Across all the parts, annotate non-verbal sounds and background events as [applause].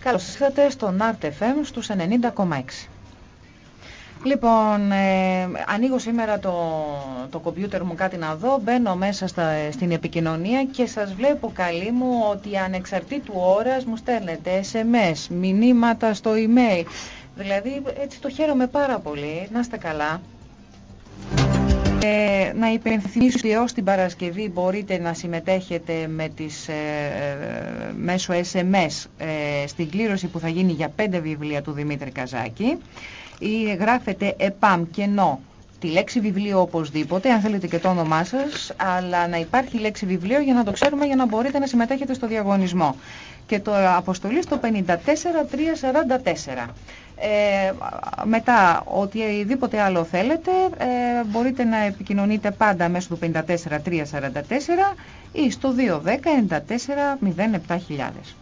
Καλώς ήρθατε στο NART FM στους 90,6. Λοιπόν, ε, ανοίγω σήμερα το, το κομπιούτερ μου κάτι να δω, μπαίνω μέσα στα, στην επικοινωνία και σας βλέπω καλή μου ότι ανεξαρτήτου ώρας μου στέλνετε SMS, μηνύματα στο email. Δηλαδή έτσι το χαίρομαι πάρα πολύ, να είστε καλά. Ε, να υπενθυμίσω ότι έως την Παρασκευή μπορείτε να συμμετέχετε με τις, ε, ε μέσω SMS ε, στην κλήρωση που θα γίνει για πέντε βιβλία του Δημήτρη Καζάκη ή γράφετε ΕΠΑΜ κενό τη λέξη βιβλίο οπωσδήποτε, αν θέλετε και το όνομά σας, αλλά να υπάρχει λέξη βιβλίο για να το ξέρουμε για να μπορείτε να συμμετέχετε στο διαγωνισμό. Και το αποστολή στο 54344. Ε, μετά, οτιδήποτε άλλο θέλετε, ε, μπορείτε να επικοινωνείτε πάντα μέσω του 54344 ή στο 210 94 07000.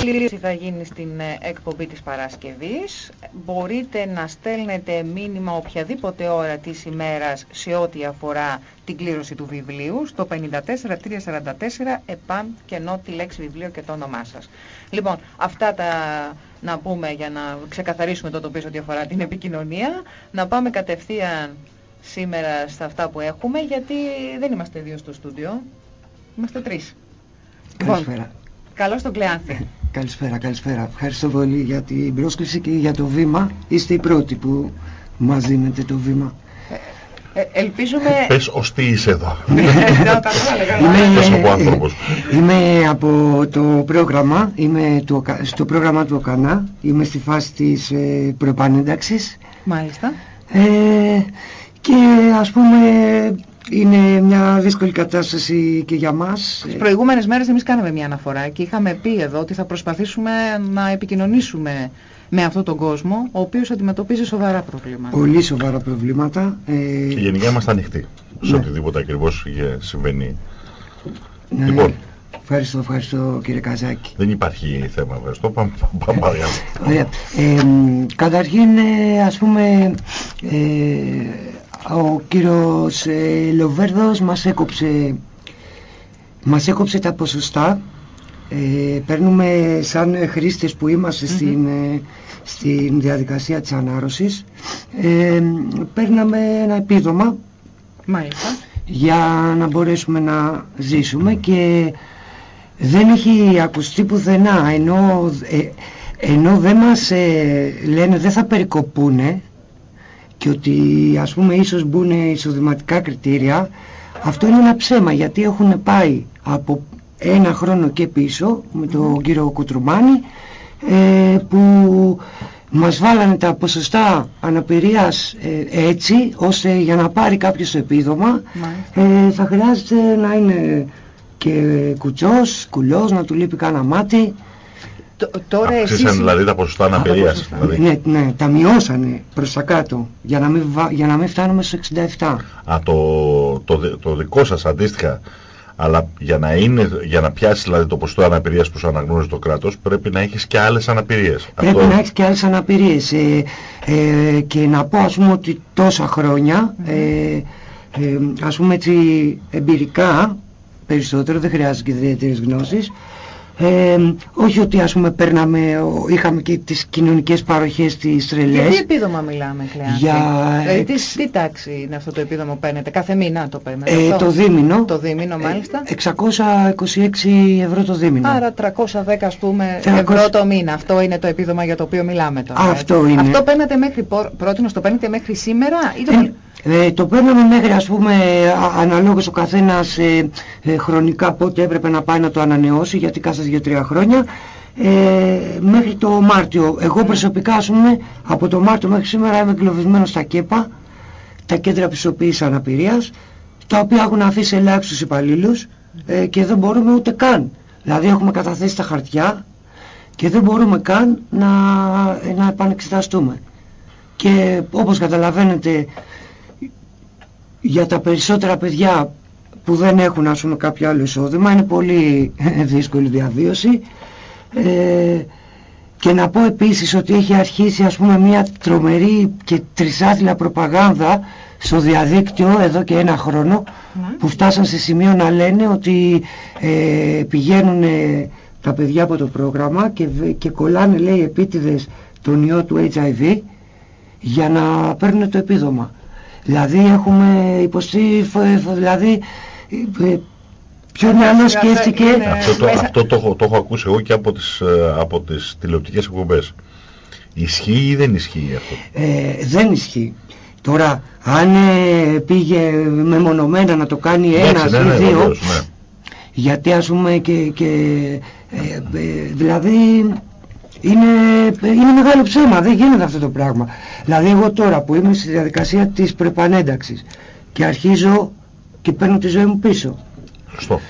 Κλήρωση θα γίνει στην ε, εκπομπή της Παρασκευής. Μπορείτε να στέλνετε μήνυμα οποιαδήποτε ώρα της ημέρας σε ό,τι αφορά την κλήρωση του βιβλίου στο 54344 επαμ και ενώ τη λέξη βιβλίο και το όνομά σας. Λοιπόν, αυτά τα να πούμε για να ξεκαθαρίσουμε το τοπίο ό,τι αφορά την επικοινωνία. Να πάμε κατευθείαν σήμερα στα αυτά που έχουμε γιατί δεν είμαστε δύο στο στούντιο. Είμαστε τρεις. Καλησπέρα. Λοιπόν, καλώς τον Κλεάνθη. Καλησπέρα, καλησπέρα. Ευχαριστώ πολύ για την πρόσκληση και για το βήμα. Είστε οι πρώτοι που μας δίνετε το βήμα. Ε, ελπίζουμε... Πες ως τι είσαι εδώ. [laughs] Ναι, είμαι από το πρόγραμμα, είμαι στο πρόγραμμα του ΟΚΑΝΑ, είμαι στη φάση της ε, προεπανένταξης. Μάλιστα. Ε, και ας πούμε είναι μια δύσκολη κατάσταση και για μας. Τις προηγούμενες μέρες εμείς κάναμε μια αναφορά και είχαμε πει εδώ ότι θα προσπαθήσουμε να επικοινωνήσουμε με αυτόν τον κόσμο, ο οποίος αντιμετωπίζει σοβαρά προβλήματα. Πολύ σοβαρά προβλήματα. Ε... Και γενικά είμαστε ανοιχτοί σε ναι. οτιδήποτε ακριβώς συμβαίνει. Ναι. Λοιπόν, Ευχαριστώ, ευχαριστώ κύριε Καζάκη. Δεν υπάρχει θέμα, ευχαριστώ. Πάμε, πάμε Ωραία. Ε, καταρχήν, ε, ας πούμε, ε, ο κύριος ε, Λοβέρδος μας έκοψε, μας έκοψε τα ποσοστά. Ε, παίρνουμε σαν χρήστες που είμαστε στην, ε, στην διαδικασία της ανάρρωσης ε, παίρναμε ένα επίδομα Μάλιστα. για να μπορέσουμε να ζήσουμε και δεν έχει ακουστεί πουθενά ενώ, ε, ενώ δεν μας λένε δεν θα περικοπούνε και ότι ας πούμε ίσως μπουν εισοδηματικά κριτήρια αυτό είναι ένα ψέμα γιατί έχουν πάει από ένα χρόνο και πίσω με τον κύριο Κουτρουμάνη ε, που μας βάλανε τα ποσοστά αναπηρίας ε, έτσι ώστε για να πάρει κάποιος το επίδομα ε, θα χρειάζεται να είναι και κουτσός, κουλός, να του λείπει κανένα μάτι Τώρα Αυξήσαν δηλαδή τα ποσοστά αναπηρίας. Δηλαδή. Ναι, ναι, τα μειώσανε προς τα κάτω για να μην, για να μην φτάνουμε στους 67. Α, το, το, το δικό σας αντίστοιχα αλλά για να, είναι, για να πιάσεις δηλαδή, το ποσοστό αναπηρίας που σου αναγνώριζε το κράτος πρέπει να έχεις και άλλες αναπηρίες. Πρέπει Αυτό... να έχεις και άλλες αναπηρίες ε, ε, και να πω ας πούμε ότι τόσα χρόνια ε, ε, ας πούμε έτσι εμπειρικά περισσότερο δεν χρειάζεται και ιδιαίτερες γνώσεις ε, όχι ότι ας πούμε παίρναμε, είχαμε και τις κοινωνικές παροχές τις τρελές. Για τι επίδομα μιλάμε, Κλεάνθη. Για... Δηλαδή, τι, τι τάξη είναι αυτό το επίδομα που παίρνετε, κάθε μήνα το παίρνετε. Ε, το δίμηνο. Το δίμηνο μάλιστα. 626 ευρώ το δίμηνο. Άρα 310 ας πούμε 300... ευρώ το μήνα. Αυτό είναι το επίδομα για το οποίο μιλάμε τώρα. Αυτό είναι. Αυτό παίρνετε μέχρι, πρότινος το παίρνετε μέχρι σήμερα ή το... Ε, ε, το παίρναμε μέχρι ας πούμε αναλόγως ο καθένας ε, ε, χρονικά πότε έπρεπε να πάει να το ανανεώσει γιατί κάθε 2-3 χρόνια ε, μέχρι το Μάρτιο. Εγώ προσωπικά ας πούμε από το Μάρτιο μέχρι σήμερα είμαι εγκλωβισμένος στα ΚΕΠΑ τα κέντρα πιστοποίησης αναπηρίας τα οποία έχουν αφήσει ελάχιστους υπαλλήλους ε, και δεν μπορούμε ούτε καν. Δηλαδή έχουμε καταθέσει τα χαρτιά και δεν μπορούμε καν να, να επανεξεταστούμε. Και όπως καταλαβαίνετε για τα περισσότερα παιδιά που δεν έχουν ας πούμε κάποιο άλλο εισόδημα είναι πολύ [laughs] δύσκολη διαβίωση ε, και να πω επίσης ότι έχει αρχίσει ας πούμε μια τρομερή και τρισάθλια προπαγάνδα στο διαδίκτυο εδώ και ένα χρόνο ναι. που φτάσαν σε σημείο να λένε ότι ε, πηγαίνουν τα παιδιά από το πρόγραμμα και, και κολλάνε λέει επίτηδες τον ιό του HIV για να παίρνουν το επίδομα. Δηλαδή έχουμε υποστεί, δηλαδή ε, Ποιος νεανό σκέφτηκε. Αυτό, το, αυτό το, έχω, το έχω ακούσει εγώ και από τις, ε, από τις τηλεοπτικές εκπομπές. Ισχύει ή δεν ισχύει αυτό; Ε, δεν ισχύει. Τώρα, αν ε, πήγε μεμονωμένα να το κάνει ένας ή ναι, δύο, ναι. γιατί ας πούμε και, και ε, ε, δηλαδή είναι, είναι μεγάλο ψέμα, δεν γίνεται αυτό το πράγμα. Δηλαδή εγώ τώρα που είμαι στη διαδικασία της προπανένταξης και αρχίζω και παίρνω τη ζωή μου πίσω. Σωστό.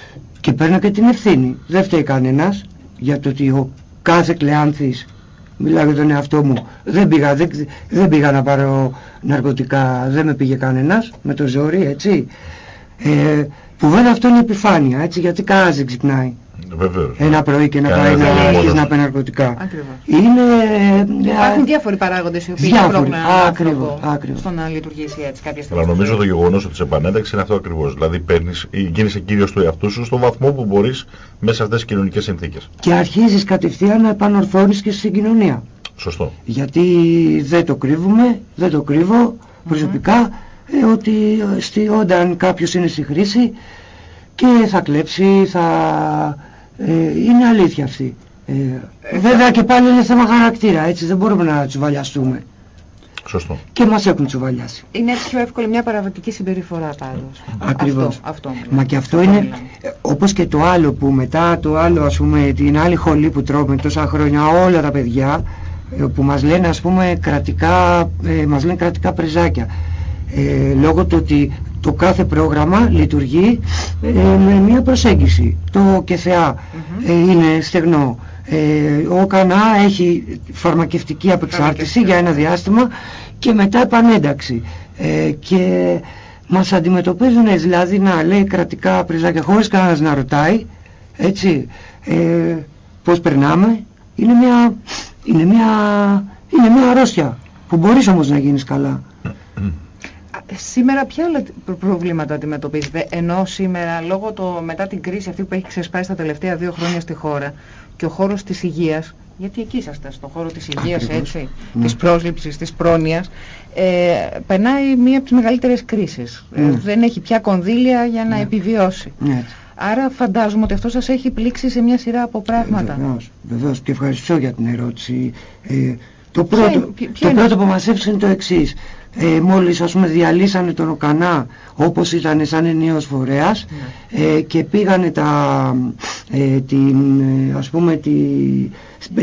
Και παίρνω και την ευθύνη. Δεν φταίει κανένας για το ότι ο κάθε κλεάνθης μιλάω για τον εαυτό μου, δεν πήγα, δεν, δεν πήγα να πάρω ναρκωτικά, δεν με πήγε κανένας με το ζόρι, έτσι. Ε, που βέβαια αυτό είναι επιφάνεια, έτσι, γιατί κανένας δεν ξυπνάει. Βεβαίως. Ένα πρωί και να πάει να αρχίσει να παίρνει ναρκωτικά. Είναι... Υπάρχουν διάφοροι παράγοντες οι οποίοι διάφοροι, άκριβο, άκριβο. στο να λειτουργήσει έτσι κάποια στιγμή. Αλλά νομίζω το γεγονός ότι σε επανένταξη είναι αυτό ακριβώς. Δηλαδή παίρνεις, γίνεσαι κύριος του εαυτού σου στον βαθμό που μπορείς μέσα σε αυτές τις κοινωνικές συνθήκες. Και αρχίζεις κατευθείαν να επανορθώνεις και στην κοινωνία. Σωστό. Γιατί δεν το κρύβουμε, δεν το κρύβω προσωπικά, ε, ότι στη, όταν κάποιος είναι στη χρήση και θα κλέψει, θα ε, είναι αλήθεια αυτή. Ε, ε, βέβαια και πάλι είναι θέμα χαρακτήρα, έτσι δεν μπορούμε να τσουβαλιαστούμε. Σωστό. Και μας έχουν τσουβαλιάσει. Είναι πιο εύκολη μια παραβατική συμπεριφορά πάντως. Ακριβώς. Αυτό, αυτό Μα και αυτό είναι, όπως και το άλλο που μετά το άλλο ας πούμε την άλλη χολή που τρώμε τόσα χρόνια όλα τα παιδιά ε, που μας λένε ας πούμε κρατικά, ε, μας λένε κρατικά πρεζάκια. Ε, λόγω του ότι το κάθε πρόγραμμα λειτουργεί ε, με μια προσέγγιση. Το ΚΕΘΕΑ ε, είναι στεγνό. Ε, ο ΚΑΝΑ έχει φαρμακευτική απεξάρτηση για ένα διάστημα και μετά επανένταξη. και μας αντιμετωπίζουν δηλαδή να λέει κρατικά πριζάκια χωρίς κανένας να ρωτάει έτσι πώς περνάμε. Είναι μια, είναι μια, είναι μια αρρώστια που μπορείς όμως να γίνεις καλά. Σήμερα ποια άλλα προβλήματα αντιμετωπίζετε, ενώ σήμερα λόγω το, μετά την κρίση αυτή που έχει ξεσπάσει τα τελευταία δύο χρόνια στη χώρα και ο χώρος της υγείας, γιατί εκεί είσαστε, στον χώρο της υγείας έτσι, ναι. της πρόσληψης, της πρόνοιας, ε, περνάει μία από τις μεγαλύτερες κρίσεις. Ε, ναι. δεν έχει πια κονδύλια για να ναι. επιβιώσει. Ναι. Άρα φαντάζομαι ότι αυτό σας έχει πλήξει σε μια σειρά από πράγματα. Ε, βεβαίως, βεβαίως και ευχαριστώ για την ερώτηση. Ε, το πρώτο, το πρώτο που μας έφυγε είναι το εξής ε, μόλις ας πούμε διαλύσανε τον ΟΚΑΝΑ όπως ήταν σαν ενιαίος φορέας ναι. ε, και πήγανε τα, ε, την, ε, ας πούμε τη,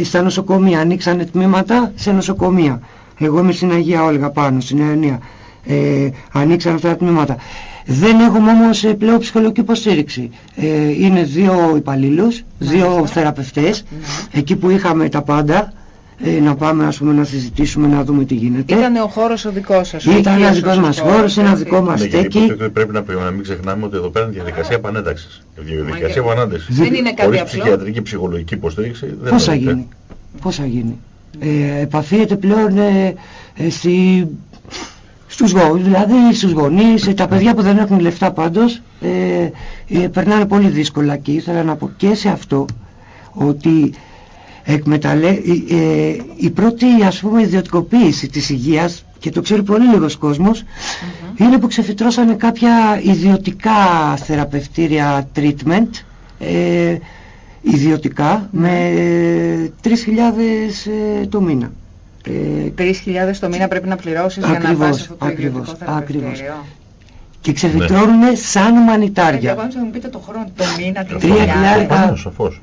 στα νοσοκομεία, ανοίξανε τμήματα σε νοσοκομεία. Εγώ είμαι στην Αγία Όλγα πάνω, στην Αιωνία. Ε, ανοίξαν αυτά τα τμήματα. Δεν έχουμε όμως ε, πλέον ψυχολογική υποστήριξη. Ε, είναι δύο υπαλλήλους, δύο θεραπευτές, ναι. εκεί που είχαμε τα πάντα, ε, να πάμε ας πούμε να συζητήσουμε να δούμε τι γίνεται. Ήταν ο χώρος ο δικός σας. Ήταν ένας δικός μας χώρος, ένα δικό μας ναι, στέκι. Πρέπει να, να μην ξεχνάμε ότι εδώ πέρα είναι διαδικασία επανένταξης. Διαδικασία επανένταξης. Δεν είναι κάτι Χωρίς ψυχιατρική ψυχολογική υποστήριξη δεν Πώς θα γίνει; Πώς θα γίνει; Ε, επαφίεται πλέον ε, ε, στη, στους γονείς, δηλαδή στους γονείς, ε, τα παιδιά που δεν έχουν λεφτά πάντως, ε, ε, περνάνε πολύ δύσκολα και ήθελα να πω και σε αυτό ότι εκμεταλλε... Ε, η πρώτη ας πούμε ιδιωτικοποίηση της υγείας και το ξέρει πολύ λίγος κόσμος είναι που ξεφυτρώσανε κάποια ιδιωτικά θεραπευτήρια treatment ε, ιδιωτικά με 3.000 ε, το μήνα. 3.000 το μήνα πρέπει να πληρώσεις για να πας αυτό το ακριβώς, ιδιωτικό θεραπευτήριο. Και ξεφυτρώνουν ναι. σαν μανιτάρια. Εγώ να μου πείτε το χρόνο, το μήνα, 3.000. Σαφώς.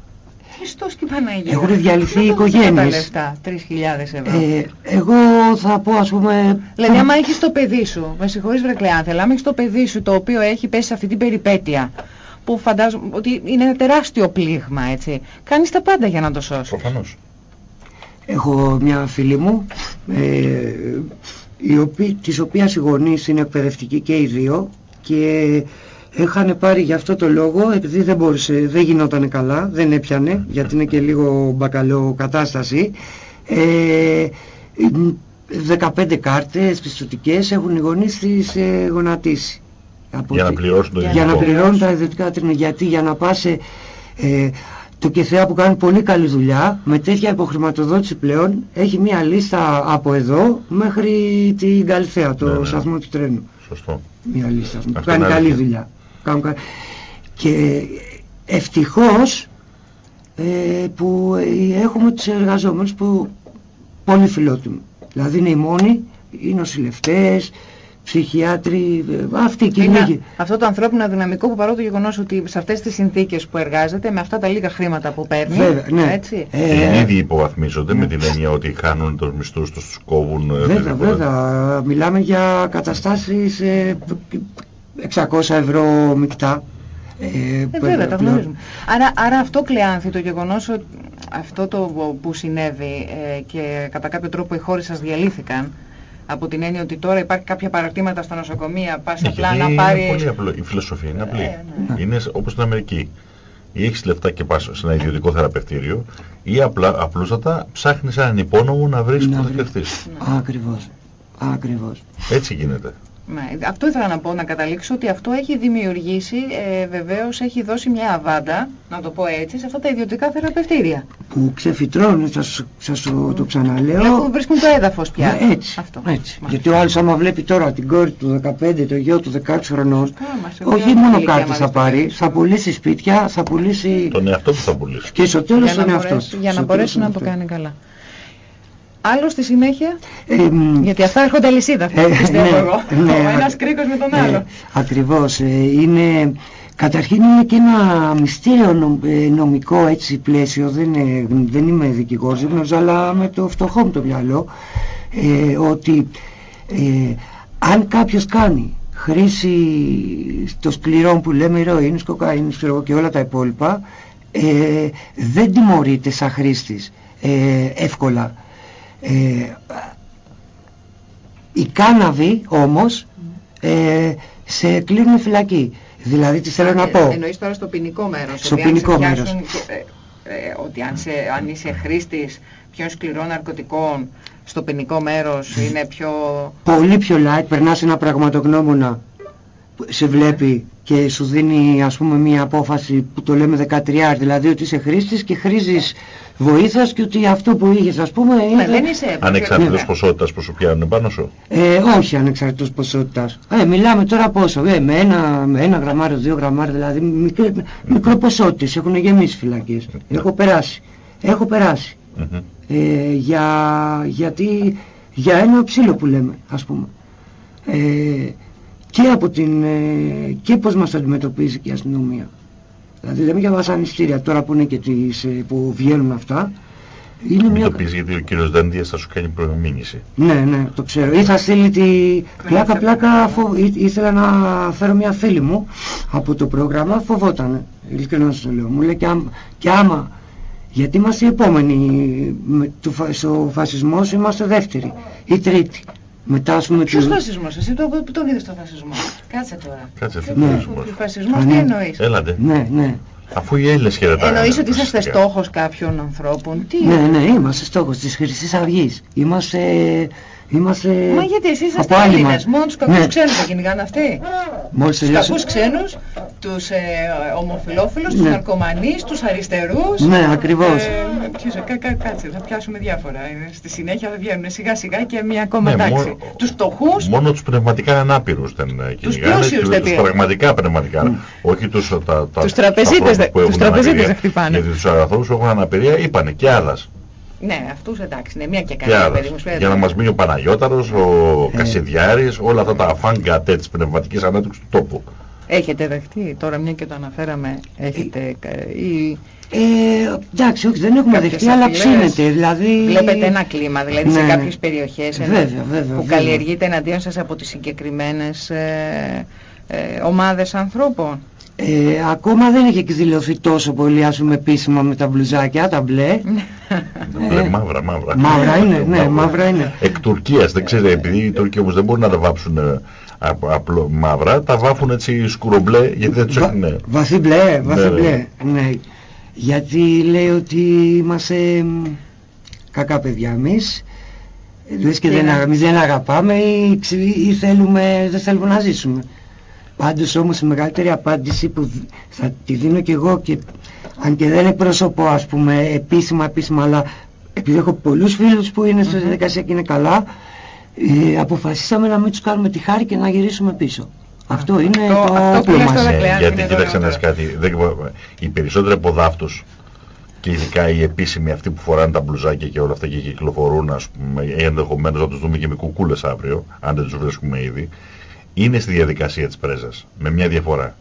Χριστός και Παναγία. Έχουν διαλυθεί οι οικογένειες. λεφτά, 3.000 ευρώ. Ε, εγώ θα πω ας πούμε... Δηλαδή άμα έχεις το παιδί σου, με συγχωρείς βρε Κλεάνθελα, άμα έχεις το παιδί σου το οποίο έχει πέσει σε αυτή την περιπέτεια, που φαντάζομαι ότι είναι ένα τεράστιο πλήγμα, έτσι. Κάνεις τα πάντα για να το σώσεις. Προφανώς. Έχω μια φίλη μου, ε, η οποία, της οποίας οι γονείς είναι εκπαιδευτικοί και οι δύο και Έχανε πάρει για αυτό το λόγο, επειδή δεν μπορούσε, δεν γινόταν καλά, δεν έπιανε, γιατί είναι και λίγο μπακαλό κατάσταση. Ε, 15 κάρτες πιστοτικές έχουν οι γονείς τις ε, γονατίσει. για να πληρώσουν το Για να πληρώνουν τα ιδιωτικά τρίνα. Γιατί για να πας ε, το ΚΕΘΕΑ που κάνει πολύ καλή δουλειά, με τέτοια υποχρηματοδότηση πλέον, έχει μια λίστα από εδώ μέχρι την Καλυθέα, το Ναι, ναι. σταθμό του τρένου. Σωστό. Μια λίστα που Αυτό κάνει είναι καλή αλήθεια. δουλειά. Κάνουν κα- Και ευτυχώς ε, που ε, έχουμε τους εργαζόμενους που πολύ φιλότιμοι. Δηλαδή είναι οι μόνοι, οι νοσηλευτές, ψυχιάτροι, ε, αυτοί και οι Είναι λίγοι. αυτό το ανθρώπινο δυναμικό που παρά το γεγονός ότι σε αυτές τις συνθήκες που εργάζεται, με αυτά τα λίγα χρήματα που παίρνει, Βέβαια, ναι. έτσι, Και οι Ε, ίδιοι υποβαθμίζονται με την έννοια ότι χάνουν τους μισθούς τους, τους κόβουν. ε, Βέβαια, οτιδήποτε. βέβαια. Μιλάμε για καταστάσεις ε, 600 ευρώ μεικτά. Ε, Ε, που- βέβαια, τα πλέον. γνωρίζουμε. Άρα, άρα αυτό κλεάνθη το γεγονός ότι αυτό το που συνέβη ε, και κατά κάποιο τρόπο οι χώρες σας διαλύθηκαν από την έννοια ότι τώρα υπάρχει κάποια παρακτήματα στα νοσοκομεία, πας Ναι, απλά γιατί να είναι πάρεις... πολύ απλό. Η φιλοσοφία είναι απλή. Ε, ναι. Είναι σ- όπως στην Αμερική. Ή έχεις λεφτά και πας σε ένα ιδιωτικό θεραπευτήριο ή απλά, απλούστατα ψάχνεις έναν υπόνομο να βρεις Να που θα βρεις. θεραπευτείς. Ακριβώς. Ακριβώς. Έτσι γίνεται. Ναι, αυτό ήθελα να πω, να καταλήξω ότι αυτό έχει δημιουργήσει, ε, βεβαίως έχει δώσει μια αβάντα, να το πω έτσι, σε αυτά τα ιδιωτικά θεραπευτήρια. Που ξεφυτρώνει, σας, σας το, το Βλέπω ξαναλέω. βρίσκουν το έδαφος πια. Ε, έτσι, Αυτό. έτσι. Μάλιστα. Γιατί ο άλλος άμα βλέπει τώρα την κόρη του 15, το γιο του 16 χρονών, μας σε όχι ποια μόνο ηλικία κάρτες θα μάλιστα πάρει, παίρνεις. θα πουλήσει σπίτια, θα πουλήσει Τον εαυτό του θα πουλήσει. και στο τέλος για τον να εαυτό μπορέσει, του. για να Στο μπορέσει τέλος να το τον εαυτό κάνει καλά. Άλλο στη συνέχεια, του. Ε, μ, γιατί αυτά έρχονται αλυσίδα, Ε, πιστεύω ναι, εγώ. ναι, ο ένας α- κρίκος με τον ε, άλλο. ακριβώς. ε, είναι, καταρχήν είναι και ένα μυστήριο νο- ε, νομικό έτσι πλαίσιο. Δεν, είναι- δεν είμαι δικηγόρος, δεν γνωρίζω, αλλά με το φτωχό μου το μυαλό. ε, ότι ε, αν κάποιος κάνει χρήση των σκληρών που λέμε ηρωίνης, κοκαίνης ξέρω εγώ, και όλα τα υπόλοιπα ε, δεν τιμωρείται σαν χρήστης ε, εύκολα. Ε, η κάναβη όμως ε, σε κλείνουν φυλακή. Δηλαδή τι θέλω να πω. Εννοείς τώρα στο ποινικό μέρος. Στο ότι αν σε ποινικό πιάσουν μέρος. και, ε, ε, ότι αν, σε, αν είσαι χρήστης πιο σκληρών ναρκωτικών, στο ποινικό μέρος είναι πιο... Πολύ πιο light, περνάς ένα πραγματογνώμονα που σε βλέπει και σου δίνει ας πούμε μια απόφαση που το λέμε 13, δηλαδή ότι είσαι χρήστης και χρήζεις βοήθειας και ότι αυτό που είχες ας πούμε είναι... Ναι, δεν είσαι... Ανεξαρτήτως Ναι. ποσότητας που σου πιάνουν πάνω σου; Ε, όχι ανεξαρτήτως ποσότητας. Ε, μιλάμε τώρα πόσο, ε, με, ένα, με ένα γραμμάριο, δύο γραμμάριο, δηλαδή μικρό, μικρό ποσότητες έχουν γεμίσει φυλακές. Έχω περάσει. Έχω περάσει. Μμμ. ε, για, γιατί, για ένα ψήλο που λέμε ας πούμε ε, και από την ε, και πως μας αντιμετωπίζει και η αστυνομία δηλαδή λέμε για βασανιστήρια τώρα που είναι και τις, ε, που βγαίνουν αυτά. Είναι Μην μια... το πεις γιατί ο κύριος Δένδιας θα σου κάνει προμήνυση. ναι ναι το ξέρω. Ή θα στείλει τη πλάκα πλάκα φο... ή, ήθελα να φέρω μια φίλη μου από το πρόγραμμα φοβότανε. Ειλικρινά σας το λέω. Μου λέει και, άμα, και άμα γιατί είμαστε οι επόμενοι; Με, του, φα- στο φασισμός είμαστε δεύτεροι ή τρίτη μετά ας πούμε Ποιος του- φασισμός, εσύ το, που τον είδες το φασισμό; Κάτσε τώρα. Κάτσε Τι αυτό Ναι. φασισμός. Φασισμός Α, τι ναι. εννοείς; Έλατε. ναι ναι Αφού οι Έλληνες χαιρετάνε. Εννοείς ότι είσαστε φυσικά. στόχος κάποιων ανθρώπων; Τι ναι ναι είμαστε στόχος της Χρυσής Αυγής είμαστε είμαστε Μα γιατί εσείς είσαστε από άλλη Έλληνες, μας. μόνο τους κακούς Ναι. ξένους θα κυνηγάνε αυτοί. μόλις Τους τελειώσει κακούς ξένους, τους ε, ομοφιλόφιλους, τους Ναι. ναρκωμανείς, τους αριστερούς. Ναι, ακριβώς. Ε, ποιος, κα, κα, κάτσε, θα πιάσουμε διάφορα. Ε, Στη συνέχεια θα βγαίνουν σιγά σιγά και μια ακόμα Ναι, τάξη. μόνο- Τους φτωχούς, Μόνο τους πνευματικά ανάπηρους δεν ε, κυνηγάνε, πλούσιους τους, δεν τους πήραν. πραγματικά πνευματικά. Όχι τους, τα, τα, Τους τραπεζίτες ανθρώπους δεν- που τους έχουν τραπεζίτες αναπηρία. δεν χτυπάνε. Γιατί τους ανθρώπους που έχουν αναπηρία είπανε και άλλας. Ναι αυτούς εντάξει, είναι μια και Και καλή άλλας. παιδί μου. σου Για να μας μείνει ο Παναγιώταρος, ο Ε. Κασιδιάρης, όλα αυτά τα αφάνγκατε της πνευματικής ανάπτυξης του τόπου. Έχετε δεχτεί, τώρα μια και το αναφέραμε, έχετε ε, ή ε, εντάξει όχι δεν έχουμε Κάποιες δεχτεί αλλά απειλές. ψήνεται δηλαδή βλέπετε ένα κλίμα, δηλαδή σε Ναι, ναι. κάποιες περιοχές ένα- Βέβαια, βέβαια, που βέβαια. καλλιεργείται εναντίον σας από τις συγκεκριμένες ε, ε, ομάδες ανθρώπων. Ε, ακόμα δεν έχει εκδηλωθεί τόσο πολύ ας πούμε επίσημα με τα μπλουζάκια, τα μπλε. Μπλε, μαύρα, μαύρα. Μαύρα είναι, ναι, μαύρα είναι. Εκ Τουρκίας, δεν ξέρετε, επειδή οι Τούρκοι όμως δεν μπορούν να τα βάψουν ε, απ- απλό μαύρα, τα βάφουν έτσι σκουρομπλέ, γιατί δεν τους Βα- έχουν... ναι. βαθύ μπλε, βαθύ Ναι, μπλε. Ναι. Γιατί λέει ότι είμαστε μ, κακά παιδιά εμείς. Λες και Τι δεν, είναι; αγα- εμείς δεν αγαπάμε ή, ξε- ή θέλουμε, δεν θέλουμε να ζήσουμε. Πάντως όμως η μεγαλύτερη απάντηση που δ- θα τη δίνω και εγώ και αν και δεν εκπροσωπώ ας πούμε επίσημα επίσημα αλλά επειδή έχω πολλούς φίλους που είναι στη διαδικασία και είναι καλά ε, αποφασίσαμε να μην τους κάνουμε τη χάρη και να γυρίσουμε πίσω. Αυτό είναι αυτό- το αυτό που όπλο λες μας. τώρα, Ναι, Κλεάνθη, γιατί είναι κοίταξε να το δεις κάτι. Δεν, οι περισσότεροι από δάφτους και ειδικά οι επίσημοι αυτοί που φοράνε τα μπλουζάκια και όλα αυτά και κυκλοφορούν, ας πούμε, ενδεχομένως να τους δούμε και με κουκούλες αύριο, αν δεν τους βρίσκουμε ήδη, είναι στη διαδικασία της πρέζας. Με μια διαφορά.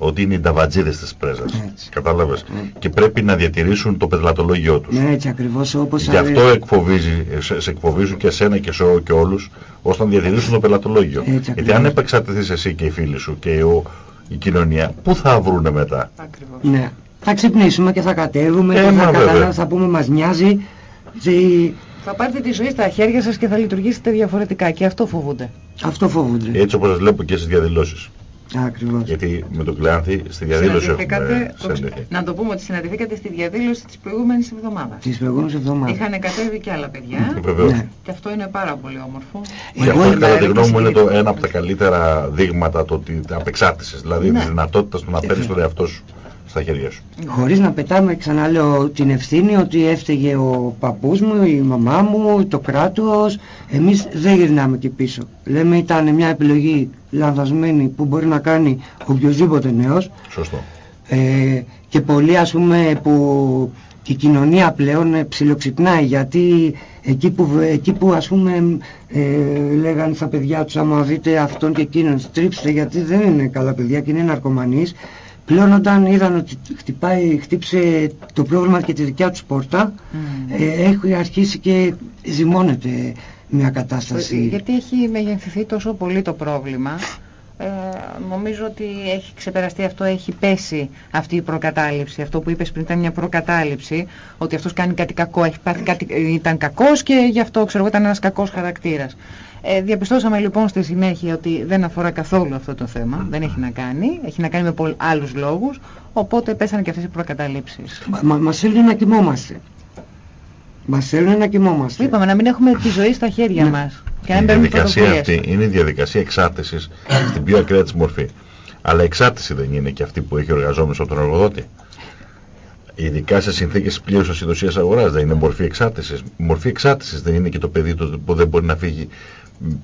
Ότι είναι οι νταβατζίδες της πρέζας. Έτσι. Κατάλαβες; Ναι. Και πρέπει να διατηρήσουν το πεδλατολόγιο τους. Ναι, έτσι ακριβώς όπως Γι' αυτό αρέσει. εκφοβίζει, σε, σε εκφοβίζουν και εσένα και σε ό, και όλους, ώστε να διατηρήσουν το πελατολόγιο. Έτσι Γιατί ακριβώς. αν επεξαρτηθείς εσύ και οι φίλοι σου και ο, η κοινωνία, πού θα βρούνε μετά; Ακριβώς. Ναι. Θα ξυπνήσουμε και θα κατέβουμε Ε, και μα θα, βέβαια. καταλάβουμε, θα πούμε μας νοιάζει. Τι- Θα πάρετε τη ζωή στα χέρια σας και θα λειτουργήσετε διαφορετικά και αυτό φοβούνται. Αυτό φοβούνται. Έτσι όπως βλέπω και στις διαδηλώσεις. Ακριβώς. Γιατί με τον Κλεάνθη στη διαδήλωση έχουμε Συναντηθήκατε- το- συναντηθεί. να το πούμε ότι συναντηθήκατε στη διαδήλωση της προηγούμενης εβδομάδας. Τις προηγούμενες εβδομάδες. Είχαν κατέβει και άλλα παιδιά [laughs] Βεβαίως. Ναι. και αυτό είναι πάρα πολύ όμορφο. Και Εγώ αυτό είμαι κατά τη και γνώμη μου είναι το, συγκεκριμένο. ένα από τα καλύτερα δείγματα το ότι απεξάρτησης, δηλαδή Ναι. της δυνατότητας του να παίρνεις ναι. τον εαυτό σου στα χέρια σου. Χωρίς να πετάμε, ξαναλέω, την ευθύνη ότι έφταιγε ο παππούς μου, η μαμά μου, το κράτος. Εμείς δεν γυρνάμε και πίσω. Λέμε ήταν μια επιλογή λανθασμένη που μπορεί να κάνει οποιοδήποτε νέος. Σωστό. Ε, και πολλοί ας πούμε που η κοινωνία πλέον ε, ψιλοξυπνάει γιατί εκεί που, βε- εκεί που ας πούμε ε, λέγανε στα παιδιά τους άμα δείτε αυτόν και εκείνον στρίψτε γιατί δεν είναι καλά παιδιά και είναι ναρκωμανείς πλέον όταν είδαν ότι χτυπάει, χτύψε το πρόβλημα και τη δικιά τους πόρτα Μμμ. ε, έχει αρχίσει και ζυμώνεται μια κατάσταση Γιατί έχει μεγενθηθεί τόσο πολύ το πρόβλημα. Ε, νομίζω ότι έχει ξεπεραστεί αυτό, έχει πέσει αυτή η προκατάληψη. Αυτό που είπες πριν ήταν μια προκατάληψη, ότι αυτός κάνει κάτι κακό, έχει πάθει κάτι, ε, ήταν κακός και γι' αυτό ξέρω εγώ ήταν ένας κακός χαρακτήρας. Ε, διαπιστώσαμε λοιπόν στη συνέχεια ότι δεν αφορά καθόλου αυτό το θέμα, δεν έχει να κάνει, έχει να κάνει με πολλ, άλλους λόγους, οπότε πέσανε και αυτές οι προκαταλήψεις. Μα, μα, μας θέλουν να κοιμόμαστε μας θέλουν να κοιμόμαστε Είπαμε να μην έχουμε τη ζωή στα χέρια Ναι. μας και να Η μην παίρνουμε διαδικασία πρωτοβουλίες. αυτή είναι η διαδικασία εξάρτησης στην πιο ακραία της μορφή. Αλλά εξάρτηση δεν είναι και αυτή που έχει ο εργαζόμενος από τον εργοδότη. Ειδικά σε συνθήκες πλήρους ασυδοσίας αγοράς δεν είναι μορφή εξάρτησης. Μορφή εξάρτησης δεν είναι και το παιδί το που δεν μπορεί να φύγει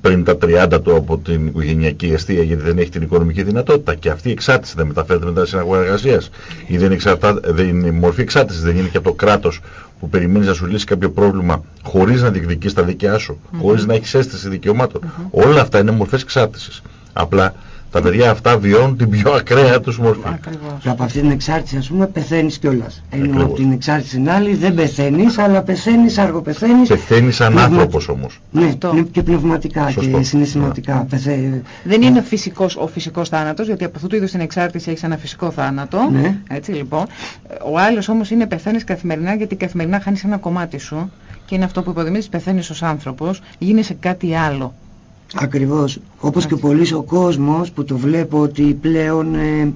πριν τα 30 του από την οικογενειακή αιστεία γιατί δεν έχει την οικονομική δυνατότητα και αυτή η εξάρτηση δεν μεταφέρεται μετά στην αγορά εργασίας ή δεν, εξαρτά, δεν είναι η μορφή εξάρτησης δεν είναι και από το κράτος που περιμένεις να σου λύσει κάποιο πρόβλημα χωρίς να διεκδικείς τα δικιά σου, χωρίς να έχεις αίσθηση δικαιωμάτων. Όλα αυτά είναι μορφές εξάρτησης. Απλά τα παιδιά αυτά βιώνουν την πιο ακραία τους μορφή. Ακριβώς. Και από αυτή την εξάρτηση ας πούμε πεθαίνεις κιόλας. Ενώ Ακριβώς. από την εξάρτηση την άλλη δεν πεθαίνεις αλλά πεθαίνεις, αργοπεθαίνεις. Πεθαίνεις σαν Πνευμα- άνθρωπος όμως. Ναι, Αυτό. πνευ- και πνευματικά Σωστό. και συναισθηματικά. Πεθα- Δεν είναι φυσικός, ο φυσικός θάνατος, γιατί από αυτού του είδους την εξάρτηση έχεις ένα φυσικό θάνατο. Ναι. Έτσι λοιπόν. Ο άλλος όμως είναι πεθαίνεις καθημερινά, γιατί καθημερινά χάνεις ένα κομμάτι σου. Και είναι αυτό που υποδημίζεις, πεθαίνεις ως άνθρωπος, γίνεσαι κάτι άλλο. Ακριβώς. Όπως και Έτσι. πολλοί ο κόσμος που το βλέπω ότι πλέον, ε,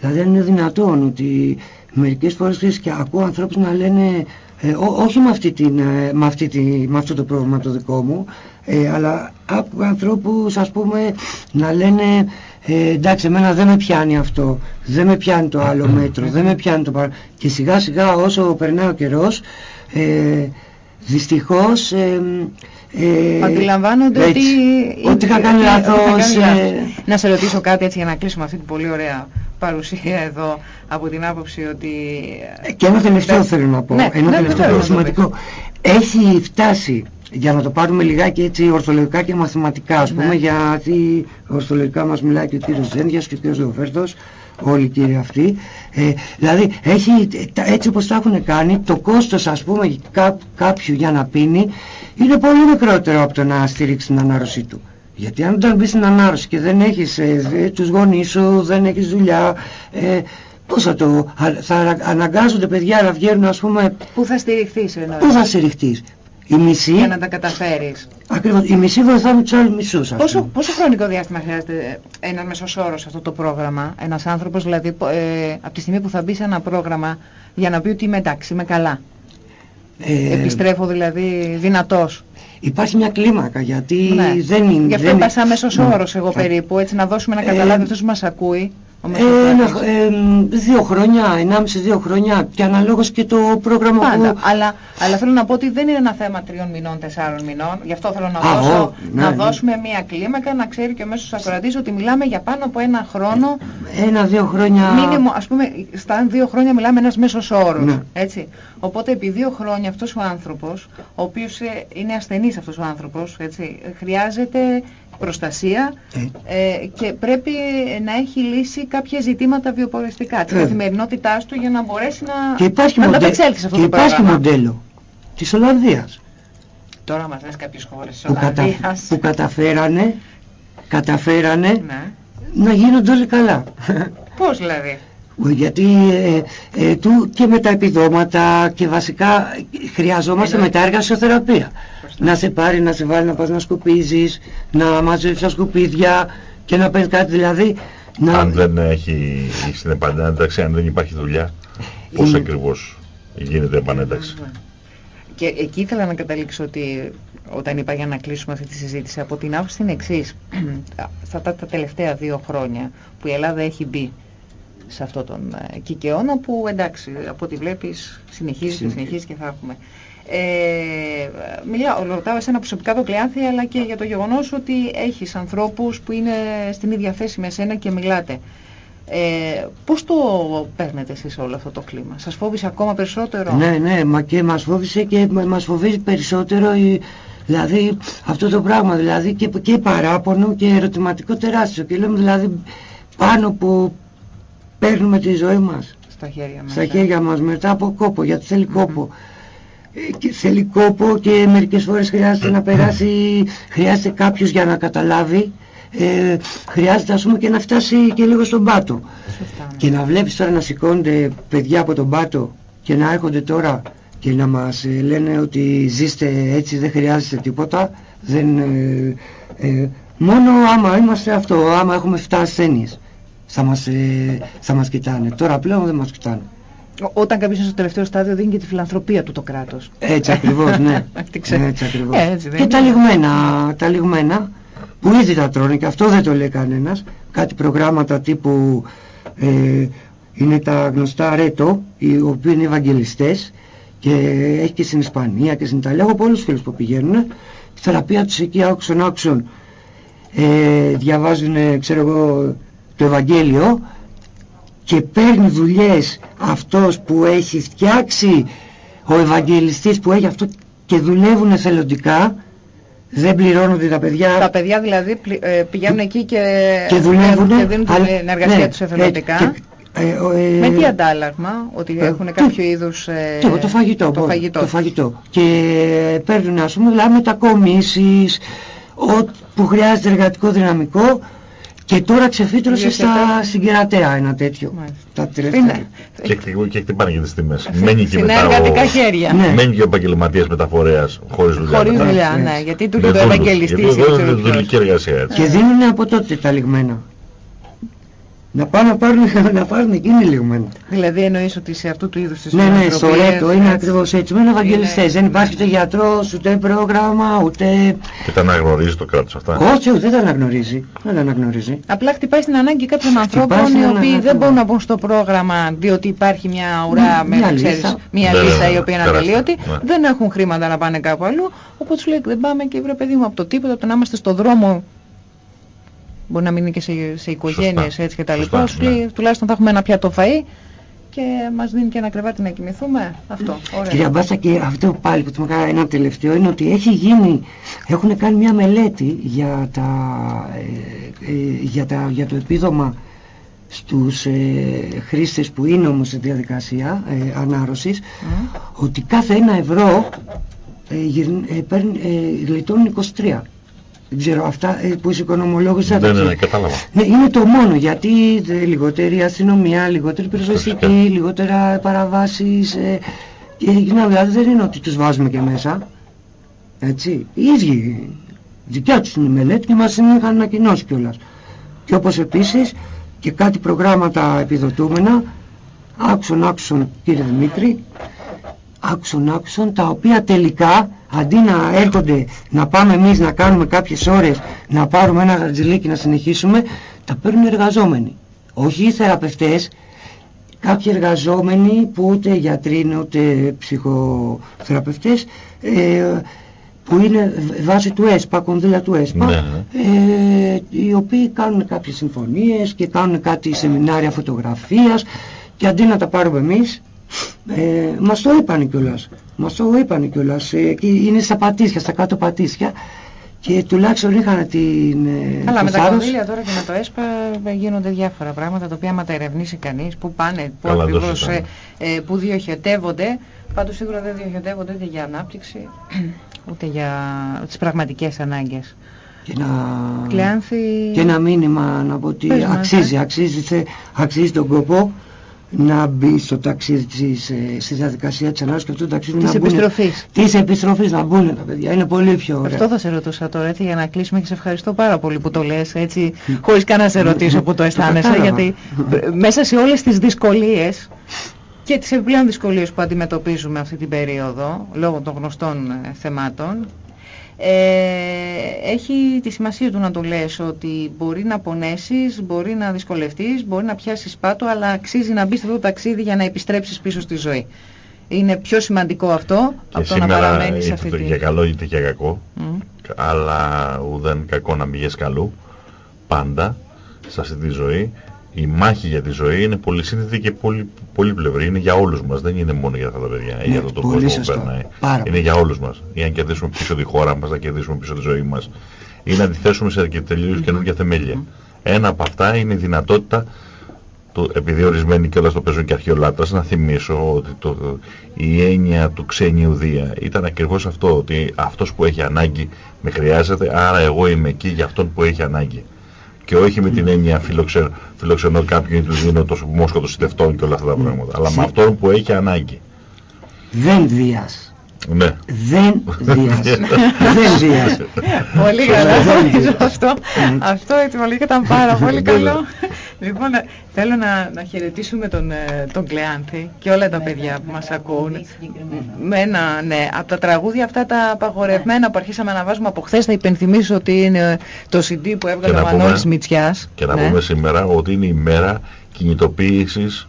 δηλαδή δεν είναι δυνατόν ότι μερικές φορές ξέρεις, και ακούω ανθρώπους να λένε ε, ό- όχι με, αυτή την, ε, με, αυτή τη, με αυτό το πρόβλημα το δικό μου ε, αλλά από ανθρώπους ας πούμε να λένε ε, εντάξει εμένα δεν με πιάνει αυτό δεν με πιάνει το άλλο [coughs] μέτρο δεν με πιάνει το παρα... και σιγά σιγά όσο περνάει ο καιρός ε, δυστυχώς ε, ε, Αντιλαμβάνονται έτσι, ότι... ότι είχα κάνει ότι είχα λάθος κάνει ε, λάθος. Να σε ρωτήσω κάτι έτσι για να κλείσουμε αυτή την πολύ ωραία παρουσία εδώ από την άποψη ότι... Και ένα τελευταίο Ναι. θέλω να πω, Ναι, ένα ναι, τελευταίο βεβαίως, πολύ να το σημαντικό. Έχει φτάσει, για να το πάρουμε λιγάκι έτσι ορθολογικά και μαθηματικά ας Ναι. πούμε, γιατί ορθολογικά μας μιλάει και ο κύριος Ζένδιας και ο κύριος Λεοφέρτος, όλοι οι κύριοι αυτοί. Ε, δηλαδή, έχει, τα- έτσι όπως τα έχουν κάνει, το κόστος ας πούμε κά, κάποιου για να πίνει είναι πολύ μικρότερο από το να στηρίξει την ανάρρωσή του. Γιατί αν όταν μπει στην ανάρρωση και δεν έχεις ε, δε- τους γονείς σου, δεν έχεις δουλειά, ε, πώς θα το, α- θα ανα- αναγκάζονται παιδιά να βγαίνουν ας πούμε, Πού θα στηριχθείς εννοείς, πού θα στηριχτείς; Η μισή, για να τα καταφέρεις. ακριβώς, η μισή βοηθάμε τους άλλους μισούς ας Πόσο, πούμε. πόσο χρονικό διάστημα χρειάζεται ένας μέσος όρος σε αυτό το πρόγραμμα, ένας άνθρωπος δηλαδή πο- ε, από τη στιγμή που θα μπει σε ένα πρόγραμμα για να πει ότι είμαι εντάξει, είμαι καλά. Ε, Επιστρέφω δηλαδή δυνατός. Υπάρχει μια κλίμακα γιατί Ναι. δεν είναι... Γι' αυτό δεν είπα σαν μέσος Ναι. όρος εγώ Θα- περίπου, έτσι να δώσουμε να Ε, καταλάβει αυτός που μας ακούει. Ο μεσοκράτης. ένα, ε, δύο χρόνια, ενάμιση-δύο χρόνια και αναλόγως και το πρόγραμμα Πάντα. που... Αλλά, αλλά θέλω να πω ότι δεν είναι ένα θέμα τριών μηνών, τεσσάρων μηνών. Γι' αυτό θέλω να, Α, δώσω, ω, ναι, να ναι. δώσουμε μία κλίμακα, να ξέρει και ο μέσος ακροατής ότι μιλάμε για πάνω από ένα χρόνο. Ένα-δύο χρόνια... Μήνυμο, ας πούμε, στα δύο χρόνια μιλάμε ένας μέσος όρος, Ναι. έτσι. Οπότε επί δύο χρόνια αυτός ο άνθρωπος, ο οποίος ε, είναι ασθενής αυτός ο άνθρωπος, έτσι, χρειάζεται προστασία ε, και πρέπει να έχει λύσει κάποια ζητήματα βιοποριστικά της Ε. καθημερινότητάς του για να μπορέσει να, Και υπάρχει, να μοντε... ανταπεξέλθει σε αυτό και το υπάρχει πρόγραμμα. μοντέλο της Ολλανδίας Τώρα μας λες κάποιες χώρες της που, κατα... Ολλανδίας. που καταφέρανε, καταφέρανε Ναι. να γίνονται όλοι καλά. Πώς δηλαδή; Γιατί ε, ε, του και με τα επιδόματα και βασικά χρειαζόμαστε Εννοείται. μετά εργασιοθεραπεία. Σωστά. Να σε πάρει, να σε βάλει να πας να σκουπίζεις, να μαζεύεις τα σκουπίδια και να παίρνεις κάτι δηλαδή. Να... Αν δεν έχει στην επανένταξη, αν δεν υπάρχει δουλειά, πώς Είναι- ακριβώς γίνεται η επανένταξη; Και εκεί ήθελα να καταλήξω ότι όταν είπα για να κλείσουμε αυτή τη συζήτηση από την άποψη είναι εξής. [clears throat] Στα τα, τα τελευταία δύο χρόνια που η Ελλάδα έχει μπει σε αυτόν τον ε, κικαιώνα που εντάξει από ό,τι βλέπεις συνεχίζει και Συνεχίζει. συνεχίζει και θα έχουμε. Ε, μιλάω, ρωτάω εσένα προσωπικά το Κλεάνθη αλλά και για το γεγονός ότι έχεις ανθρώπους που είναι στην ίδια θέση με σένα και μιλάτε. Ε, πώς το παίρνετε εσείς όλο αυτό το κλίμα, σας φόβησε ακόμα περισσότερο; Ναι, ναι, μα και μας φόβησε και μα- μας φοβίζει περισσότερο η, δηλαδή αυτό το πράγμα, δηλαδή και, και παράπονο και ερωτηματικό τεράστιο και λέμε δηλαδή πάνω που παίρνουμε τη ζωή μας Στα χέρια μας. στα ε. χέρια μας μετά από κόπο, γιατί θέλει κόπο. Ε, Και θέλει κόπο και μερικές φορές χρειάζεται να περάσει, χρειάζεται κάποιος για να καταλάβει, ε, χρειάζεται ας πούμε και να φτάσει και λίγο στον πάτο. Σωστά, ναι. Και να βλέπεις τώρα να σηκώνονται παιδιά από τον πάτο και να έρχονται τώρα και να μας ε, λένε ότι ζήστε έτσι δεν χρειάζεται τίποτα, δεν, ε, ε, μόνο άμα είμαστε αυτό, άμα έχουμε 7 ασθένειες θα μας, ε, θα μας κοιτάνε. Τώρα πλέον δεν μας κοιτάνε. Ό- Όταν κάποιος είναι στο τελευταίο στάδιο δίνει και τη φιλανθρωπία του το κράτος. Έτσι ακριβώς, ναι. [laughs] Τι ξέρω. Έτσι ακριβώς. Ε, έτσι δεν και είναι. τα λιγμένα, τα λιγμένα που ήδη τα τρώνε και αυτό δεν το λέει κανένας. Κάτι προγράμματα τύπου ε, είναι τα γνωστά ρέτο, οι οποίοι είναι ευαγγελιστές και έχει και στην Ισπανία και στην Ιταλία. Έχω πολλούς φίλους που πηγαίνουν. Η θεραπεία τους εκεί άξον άξον ε, διαβάζουν, ε, ξέρω εγώ, το Ευαγγέλιο και παίρνει δουλειές αυτός που έχει φτιάξει ο Ευαγγελιστής που έχει αυτό και δουλεύουν εθελοντικά δεν πληρώνονται τα παιδιά Τα παιδιά δηλαδή πλη- ε, πηγαίνουν εκεί και, και δουλεύουν και δίνουν την αλλά- εργασία ναι, τους εθελοντικά. και- ε, ο, ε, με τι αντάλλαγμα, ότι ε, έχουν τι- κάποιο είδους... ε, το, το φαγητό, το μπορεί, φαγητό. το φαγητό. Και παίρνουν ας πούμε δηλαδή μετακομίσεις ο, που χρειάζεται εργατικό δυναμικό και τώρα ξεφύτρωσε στα Διοικητές. συγκερατέα ένα τέτοιο. Μάλιστα. Τα τελευταία. Είναι. Και, χτυ- και χτυπάνε και τις τιμές. Μένει και Στην μετά εργατικά ο, χέρια. Ναι. μένει και ο επαγγελματίας μεταφορέας χωρίς δουλειά. Χωρίς μετά. δουλειά, ναι. ναι, γιατί του Με και το δούλους. Ευαγγελιστής Γιατί ή εδώ ξέρω είναι ποιος. δουλική εργασία έτσι. Και δίνουν από τότε τα λιγμένα. Να πάνε [laughs] να πάρουν, να πάρουν εκείνοι λιγμένα. Δηλαδή εννοείς ότι σε αυτού του είδους τις Ναι, ναι, στο φιλανθρωπίες, έτο είναι έτσι. ακριβώς έτσι. Με είναι ευαγγελιστές. Είναι- Δεν υπάρχει ούτε γιατρός, ούτε πρόγραμμα, ούτε... Και τα αναγνωρίζει το κράτος αυτά. Όχι, όχι, δεν τα αναγνωρίζει. Δεν τα αναγνωρίζει. Απλά χτυπάει στην ανάγκη κάποιων ανθρώπων στην οι ανάγκη, οποίοι δεν ακριβώς. μπορούν να μπουν στο πρόγραμμα διότι υπάρχει μια ουρά Μια με, λίστα. ξέρεις, μια Ναι, ναι, λίστα ναι, η οποία είναι τεράστια, ατελείωτη, ναι. δεν έχουν χρήματα να πάνε κάπου αλλού, οπότε σου λέει δεν πάμε και βρε παιδί μου από το τίποτα, από το να είμαστε στο δρόμο μπορεί να μην είναι και σε, σε οικογένειες Σωστά. έτσι και τα Σωστά, λοιπά, σου ναι. λέει τουλάχιστον θα έχουμε ένα πιάτο φαΐ και μας δίνει και ένα κρεβάτι να κοιμηθούμε, αυτό, ωραία. Κυρία Μπάστα και αυτό πάλι που του έκανα ένα τελευταίο είναι ότι έχει γίνει, έχουν κάνει μια μελέτη για, τα, ε, ε, για, τα, για το επίδομα στους ε, χρήστες που είναι όμως σε διαδικασία ε, ανάρρωσης Μμ. ότι κάθε ένα ευρώ ε, γυρν- ε, παίρνει, ε, γλιτώνουν 23. Δεν ξέρω, αυτά ε, που είσαι οικονομολόγος δεν Ναι, τα ναι, ναι, ξέρεις. κατάλαβα. Ναι, είναι το μόνο γιατί δε, λιγότερη αστυνομία, λιγότερη πυροσβεστική, Φυσικά. λιγότερα παραβάσεις ε, και γυρνάμε, δηλαδή δεν είναι ότι τους βάζουμε και μέσα. Έτσι, οι ίδιοι, δικιά τους είναι η μελέτη και μας την είχαν ανακοινώσει κιόλας. Και όπως επίσης και κάτι προγράμματα επιδοτούμενα, άξον άξον κύριε Δημήτρη, άξον άξον τα οποία τελικά αντί να έρχονται να πάμε εμείς να κάνουμε κάποιες ώρες να πάρουμε ένα γαρτζιλίκι να συνεχίσουμε τα παίρνουν οι εργαζόμενοι όχι οι θεραπευτές, κάποιοι εργαζόμενοι που ούτε γιατροί ούτε ψυχοθεραπευτές ε, που είναι βάση του ΕΣΠΑ, κονδύλια του ΕΣΠΑ, ναι, ναι. Ε, οι οποίοι κάνουν κάποιες συμφωνίες και κάνουν κάτι σεμινάρια φωτογραφίας και αντί να τα πάρουμε εμείς, ε, μας το είπαν κιόλας. Μας το είπαν κιόλας. Ε, είναι στα πατήσια, στα κάτω πατήσια και τουλάχιστον είχαν την ε, Αλλά με τα κονδύλια τώρα και με το ΕΣΠΑ γίνονται διάφορα πράγματα τα οποία άμα τα ερευνήσει κανείς, που πάνε, που ακριβώς, ε, ε, που διοχετεύονται, πάντως σίγουρα δεν διοχετεύονται είτε για ανάπτυξη, [clears throat] ούτε για τις πραγματικές ανάγκες. Και ένα, και ένα μήνυμα να πω ότι αξίζει, αξίζει, αξίζει τον κόπο να μπει στο ταξίδι της, ε, στη διαδικασία της ανάλυσης και αυτό το ταξίδι της να επιστροφής. μπουν. Της επιστροφής να μπουν τα παιδιά. Είναι πολύ πιο ωραία. Αυτό θα σε ρωτούσα τώρα έτσι για να κλείσουμε και σε ευχαριστώ πάρα πολύ που το λες έτσι χωρίς καν να σε ρωτήσω που το αισθάνεσαι γιατί μέσα σε όλες τις δυσκολίες και τις επιπλέον δυσκολίες που αντιμετωπίζουμε αυτή την περίοδο λόγω των γνωστών ε, θεμάτων ε, έχει τη σημασία του να το λες ότι μπορεί να πονέσεις, μπορεί να δυσκολευτείς, μπορεί να πιάσεις πάτο, αλλά αξίζει να μπεις σε αυτό το ταξίδι για να επιστρέψεις πίσω στη ζωή. Είναι πιο σημαντικό αυτό από το να παραμένεις σε αυτή τη... Για καλό είτε για κακό, αλλά ουδέν κακό να μην καλού, πάντα σε αυτή τη ζωή η μάχη για τη ζωή είναι πολύ σύνθετη και πολύ, πολύ πλευρή. Είναι για όλους μας. Δεν είναι μόνο για αυτά τα παιδιά. Ναι, για τον κόσμο που περνάει. Είναι για όλους μας. Ή να κερδίσουμε πίσω τη χώρα μας, να κερδίσουμε πίσω τη ζωή μας. Ή να τη θέσουμε σε τελείως mm -hmm. καινούργια θεμέλια. Ένα από αυτά είναι η δυνατότητα το, επειδή ορισμένοι και όλα το παίζουν και αρχαιολάτρας, να θυμίσω ότι το, η έννοια του ξένιου δία ήταν ακριβώς αυτό, ότι αυτός που έχει ανάγκη με χρειάζεται, άρα εγώ είμαι εκεί για αυτόν που έχει ανάγκη και όχι με την έννοια φιλοξε... φιλοξενώ κάποιον ή τους δίνω το μόσχο των συντευτών και όλα αυτά τα πράγματα. Αλλά με αυτόν που έχει ανάγκη. Δεν βίας. Ναι. Δεν βίας. [laughs] Δεν βίας. Πολύ καλά. Αυτό, αυτό έτσι ήταν πάρα πολύ καλό. Λοιπόν, θέλω να, να χαιρετήσουμε τον, ε, τον Κλεάνθη και όλα τα παιδιά που μας ακούν. Με ένα, ναι, από τα τραγούδια αυτά τα απαγορευμένα που αρχίσαμε να βάζουμε από χθες θα υπενθυμίσω ότι είναι το CD που έβγαλε ο Μανώλης Μητσιάς. Και να ναι. πούμε σήμερα ότι είναι η μέρα κινητοποίησης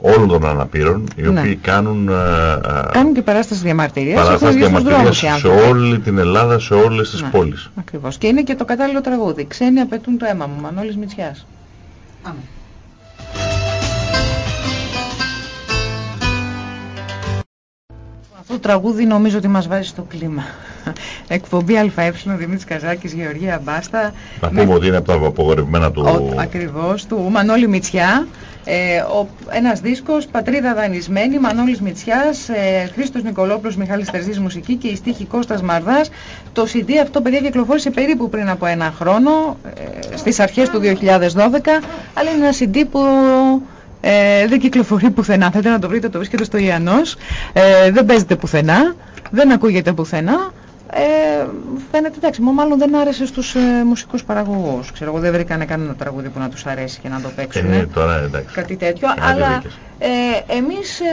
όλων των αναπήρων, οι ναι. οποίοι κάνουν, α, κάνουν και παράσταση διαμαρτυρίας, παράσταση διαμαρτυρίας σε όλη την Ελλάδα, σε όλες τις ναι, πόλεις. Ακριβώς. Και είναι και το κατάλληλο τραγούδι. Ξένοι απαιτούν το αίμα μου, Μανώλης Μητσιάς. Αυτό το τραγούδι νομίζω ότι μας βάζει στο κλίμα. Εκπομπή ΑΕ, Δημήτρης Καζάκης, Γεωργία Μπάστα. Να πούμε με... ότι είναι από τα απογορευμένα του... Ο, ακριβώς, του Μανώλη Μητσιά. Ε, ο, ένας δίσκος, πατρίδα δανεισμένη, Μανώλης Μητσιάς, ε, Χρήστος Νικολόπουλος, Μιχάλης Τερζής Μουσική και η στίχη Κώστας Μαρδάς. Το CD αυτό, παιδιά, κυκλοφόρησε περίπου πριν από ένα χρόνο, ε, στις αρχές του 2012, αλλά είναι ένα CD που ε, δεν κυκλοφορεί πουθενά. Θέλετε να το βρείτε, το βρίσκεται στο Ιαννός. Ε, δεν παίζεται πουθενά, δεν ακούγεται πουθενά ε, φαίνεται εντάξει, μου μάλλον δεν άρεσε στους ε, μουσικούς παραγωγούς. Ξέρω εγώ δεν βρήκανε κανένα τραγούδι που να τους αρέσει και να το παίξουν. Ε, τώρα εντάξει. Κάτι τέτοιο. αλλά ε, εμείς ε,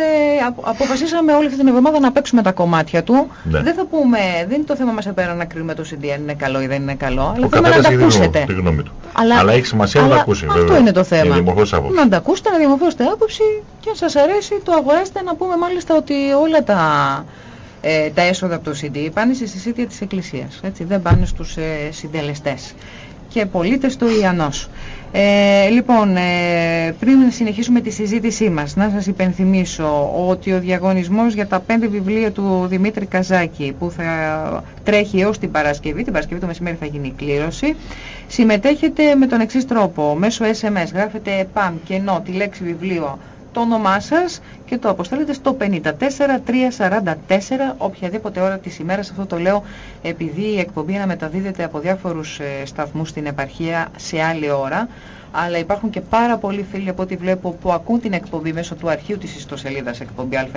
αποφασίσαμε όλη αυτή την εβδομάδα να παίξουμε τα κομμάτια του. Ναι. Δεν θα πούμε, δεν είναι το θέμα μας εδώ πέρα να κρίνουμε το CD αν είναι καλό ή δεν είναι καλό. Αλλά θέλουμε να τα ακούσετε. Τη γνώμη του. Αλλά, αλλά έχει σημασία αλλά, να τα ακούσει. Αυτό βέβαια. είναι το θέμα. Να τα ακούσετε, να διαμορφώσετε άποψη και αν σας αρέσει το αγοράσετε να πούμε μάλιστα ότι όλα τα ε, τα έσοδα από το CD πάνε στη συσίτια της Εκκλησίας, έτσι, δεν πάνε στους ε, συντελεστές και πολίτες του Ιαννός. Ε, λοιπόν, ε, πριν συνεχίσουμε τη συζήτησή μας, να σας υπενθυμίσω ότι ο διαγωνισμός για τα πέντε βιβλία του Δημήτρη Καζάκη που θα τρέχει έως την Παρασκευή, την Παρασκευή το μεσημέρι θα γίνει η κλήρωση, συμμετέχετε με τον εξής τρόπο, μέσω SMS, γράφετε PAM και ενώ τη λέξη βιβλίο το όνομά σας και το αποστέλλετε στο 54344 οποιαδήποτε ώρα της ημέρας. Αυτό το λέω επειδή η εκπομπή αναμεταδίδεται από διάφορους ε, σταθμούς στην επαρχία σε άλλη ώρα. Αλλά υπάρχουν και πάρα πολλοί φίλοι από ό,τι βλέπω που ακούν την εκπομπή μέσω του αρχείου της ιστοσελίδας εκπομπή ΑΕ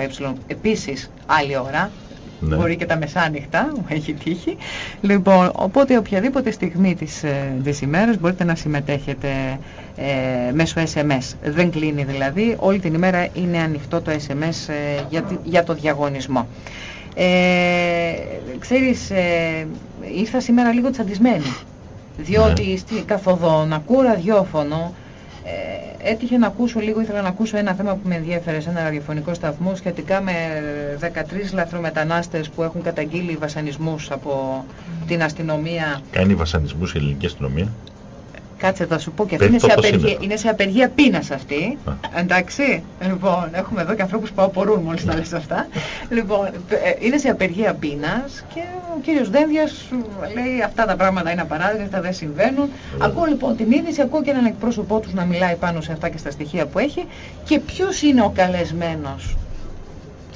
επίσης άλλη ώρα. Ναι. Μπορεί και τα μεσάνυχτα, μου έχει τύχει. Λοιπόν, οπότε οποιαδήποτε στιγμή της, ε, της ημέρας μπορείτε να συμμετέχετε ε, μέσω SMS. Δεν κλείνει δηλαδή, όλη την ημέρα είναι ανοιχτό το SMS ε, για, για το διαγωνισμό. Ε, ξέρεις, ε, ήρθα σήμερα λίγο τσαντισμένη, διότι ναι. στη καθοδόν ακούω ραδιόφωνο, ε, έτυχε να ακούσω λίγο, ήθελα να ακούσω ένα θέμα που με ενδιέφερε σε ένα ραδιοφωνικό σταθμό σχετικά με 13 λαθρομετανάστες που έχουν καταγγείλει βασανισμούς από την αστυνομία. Κάνει βασανισμούς η ελληνική αστυνομία; Κάτσε θα σου πω και αυτή είναι σε, απεργία, είναι σε απεργία πείνας αυτή. Εντάξει. Λοιπόν, έχουμε εδώ και ανθρώπους που απορούν μόλις τα λες αυτά. λοιπόν, ε, είναι σε απεργία πείνας και ο κύριος Δένδιας λέει αυτά τα πράγματα είναι απαράδεκτα, αυτά δεν συμβαίνουν. Yeah. Ακούω λοιπόν την είδηση, ακούω και έναν εκπρόσωπό τους να μιλάει πάνω σε αυτά και στα στοιχεία που έχει και ποιος είναι ο καλεσμένος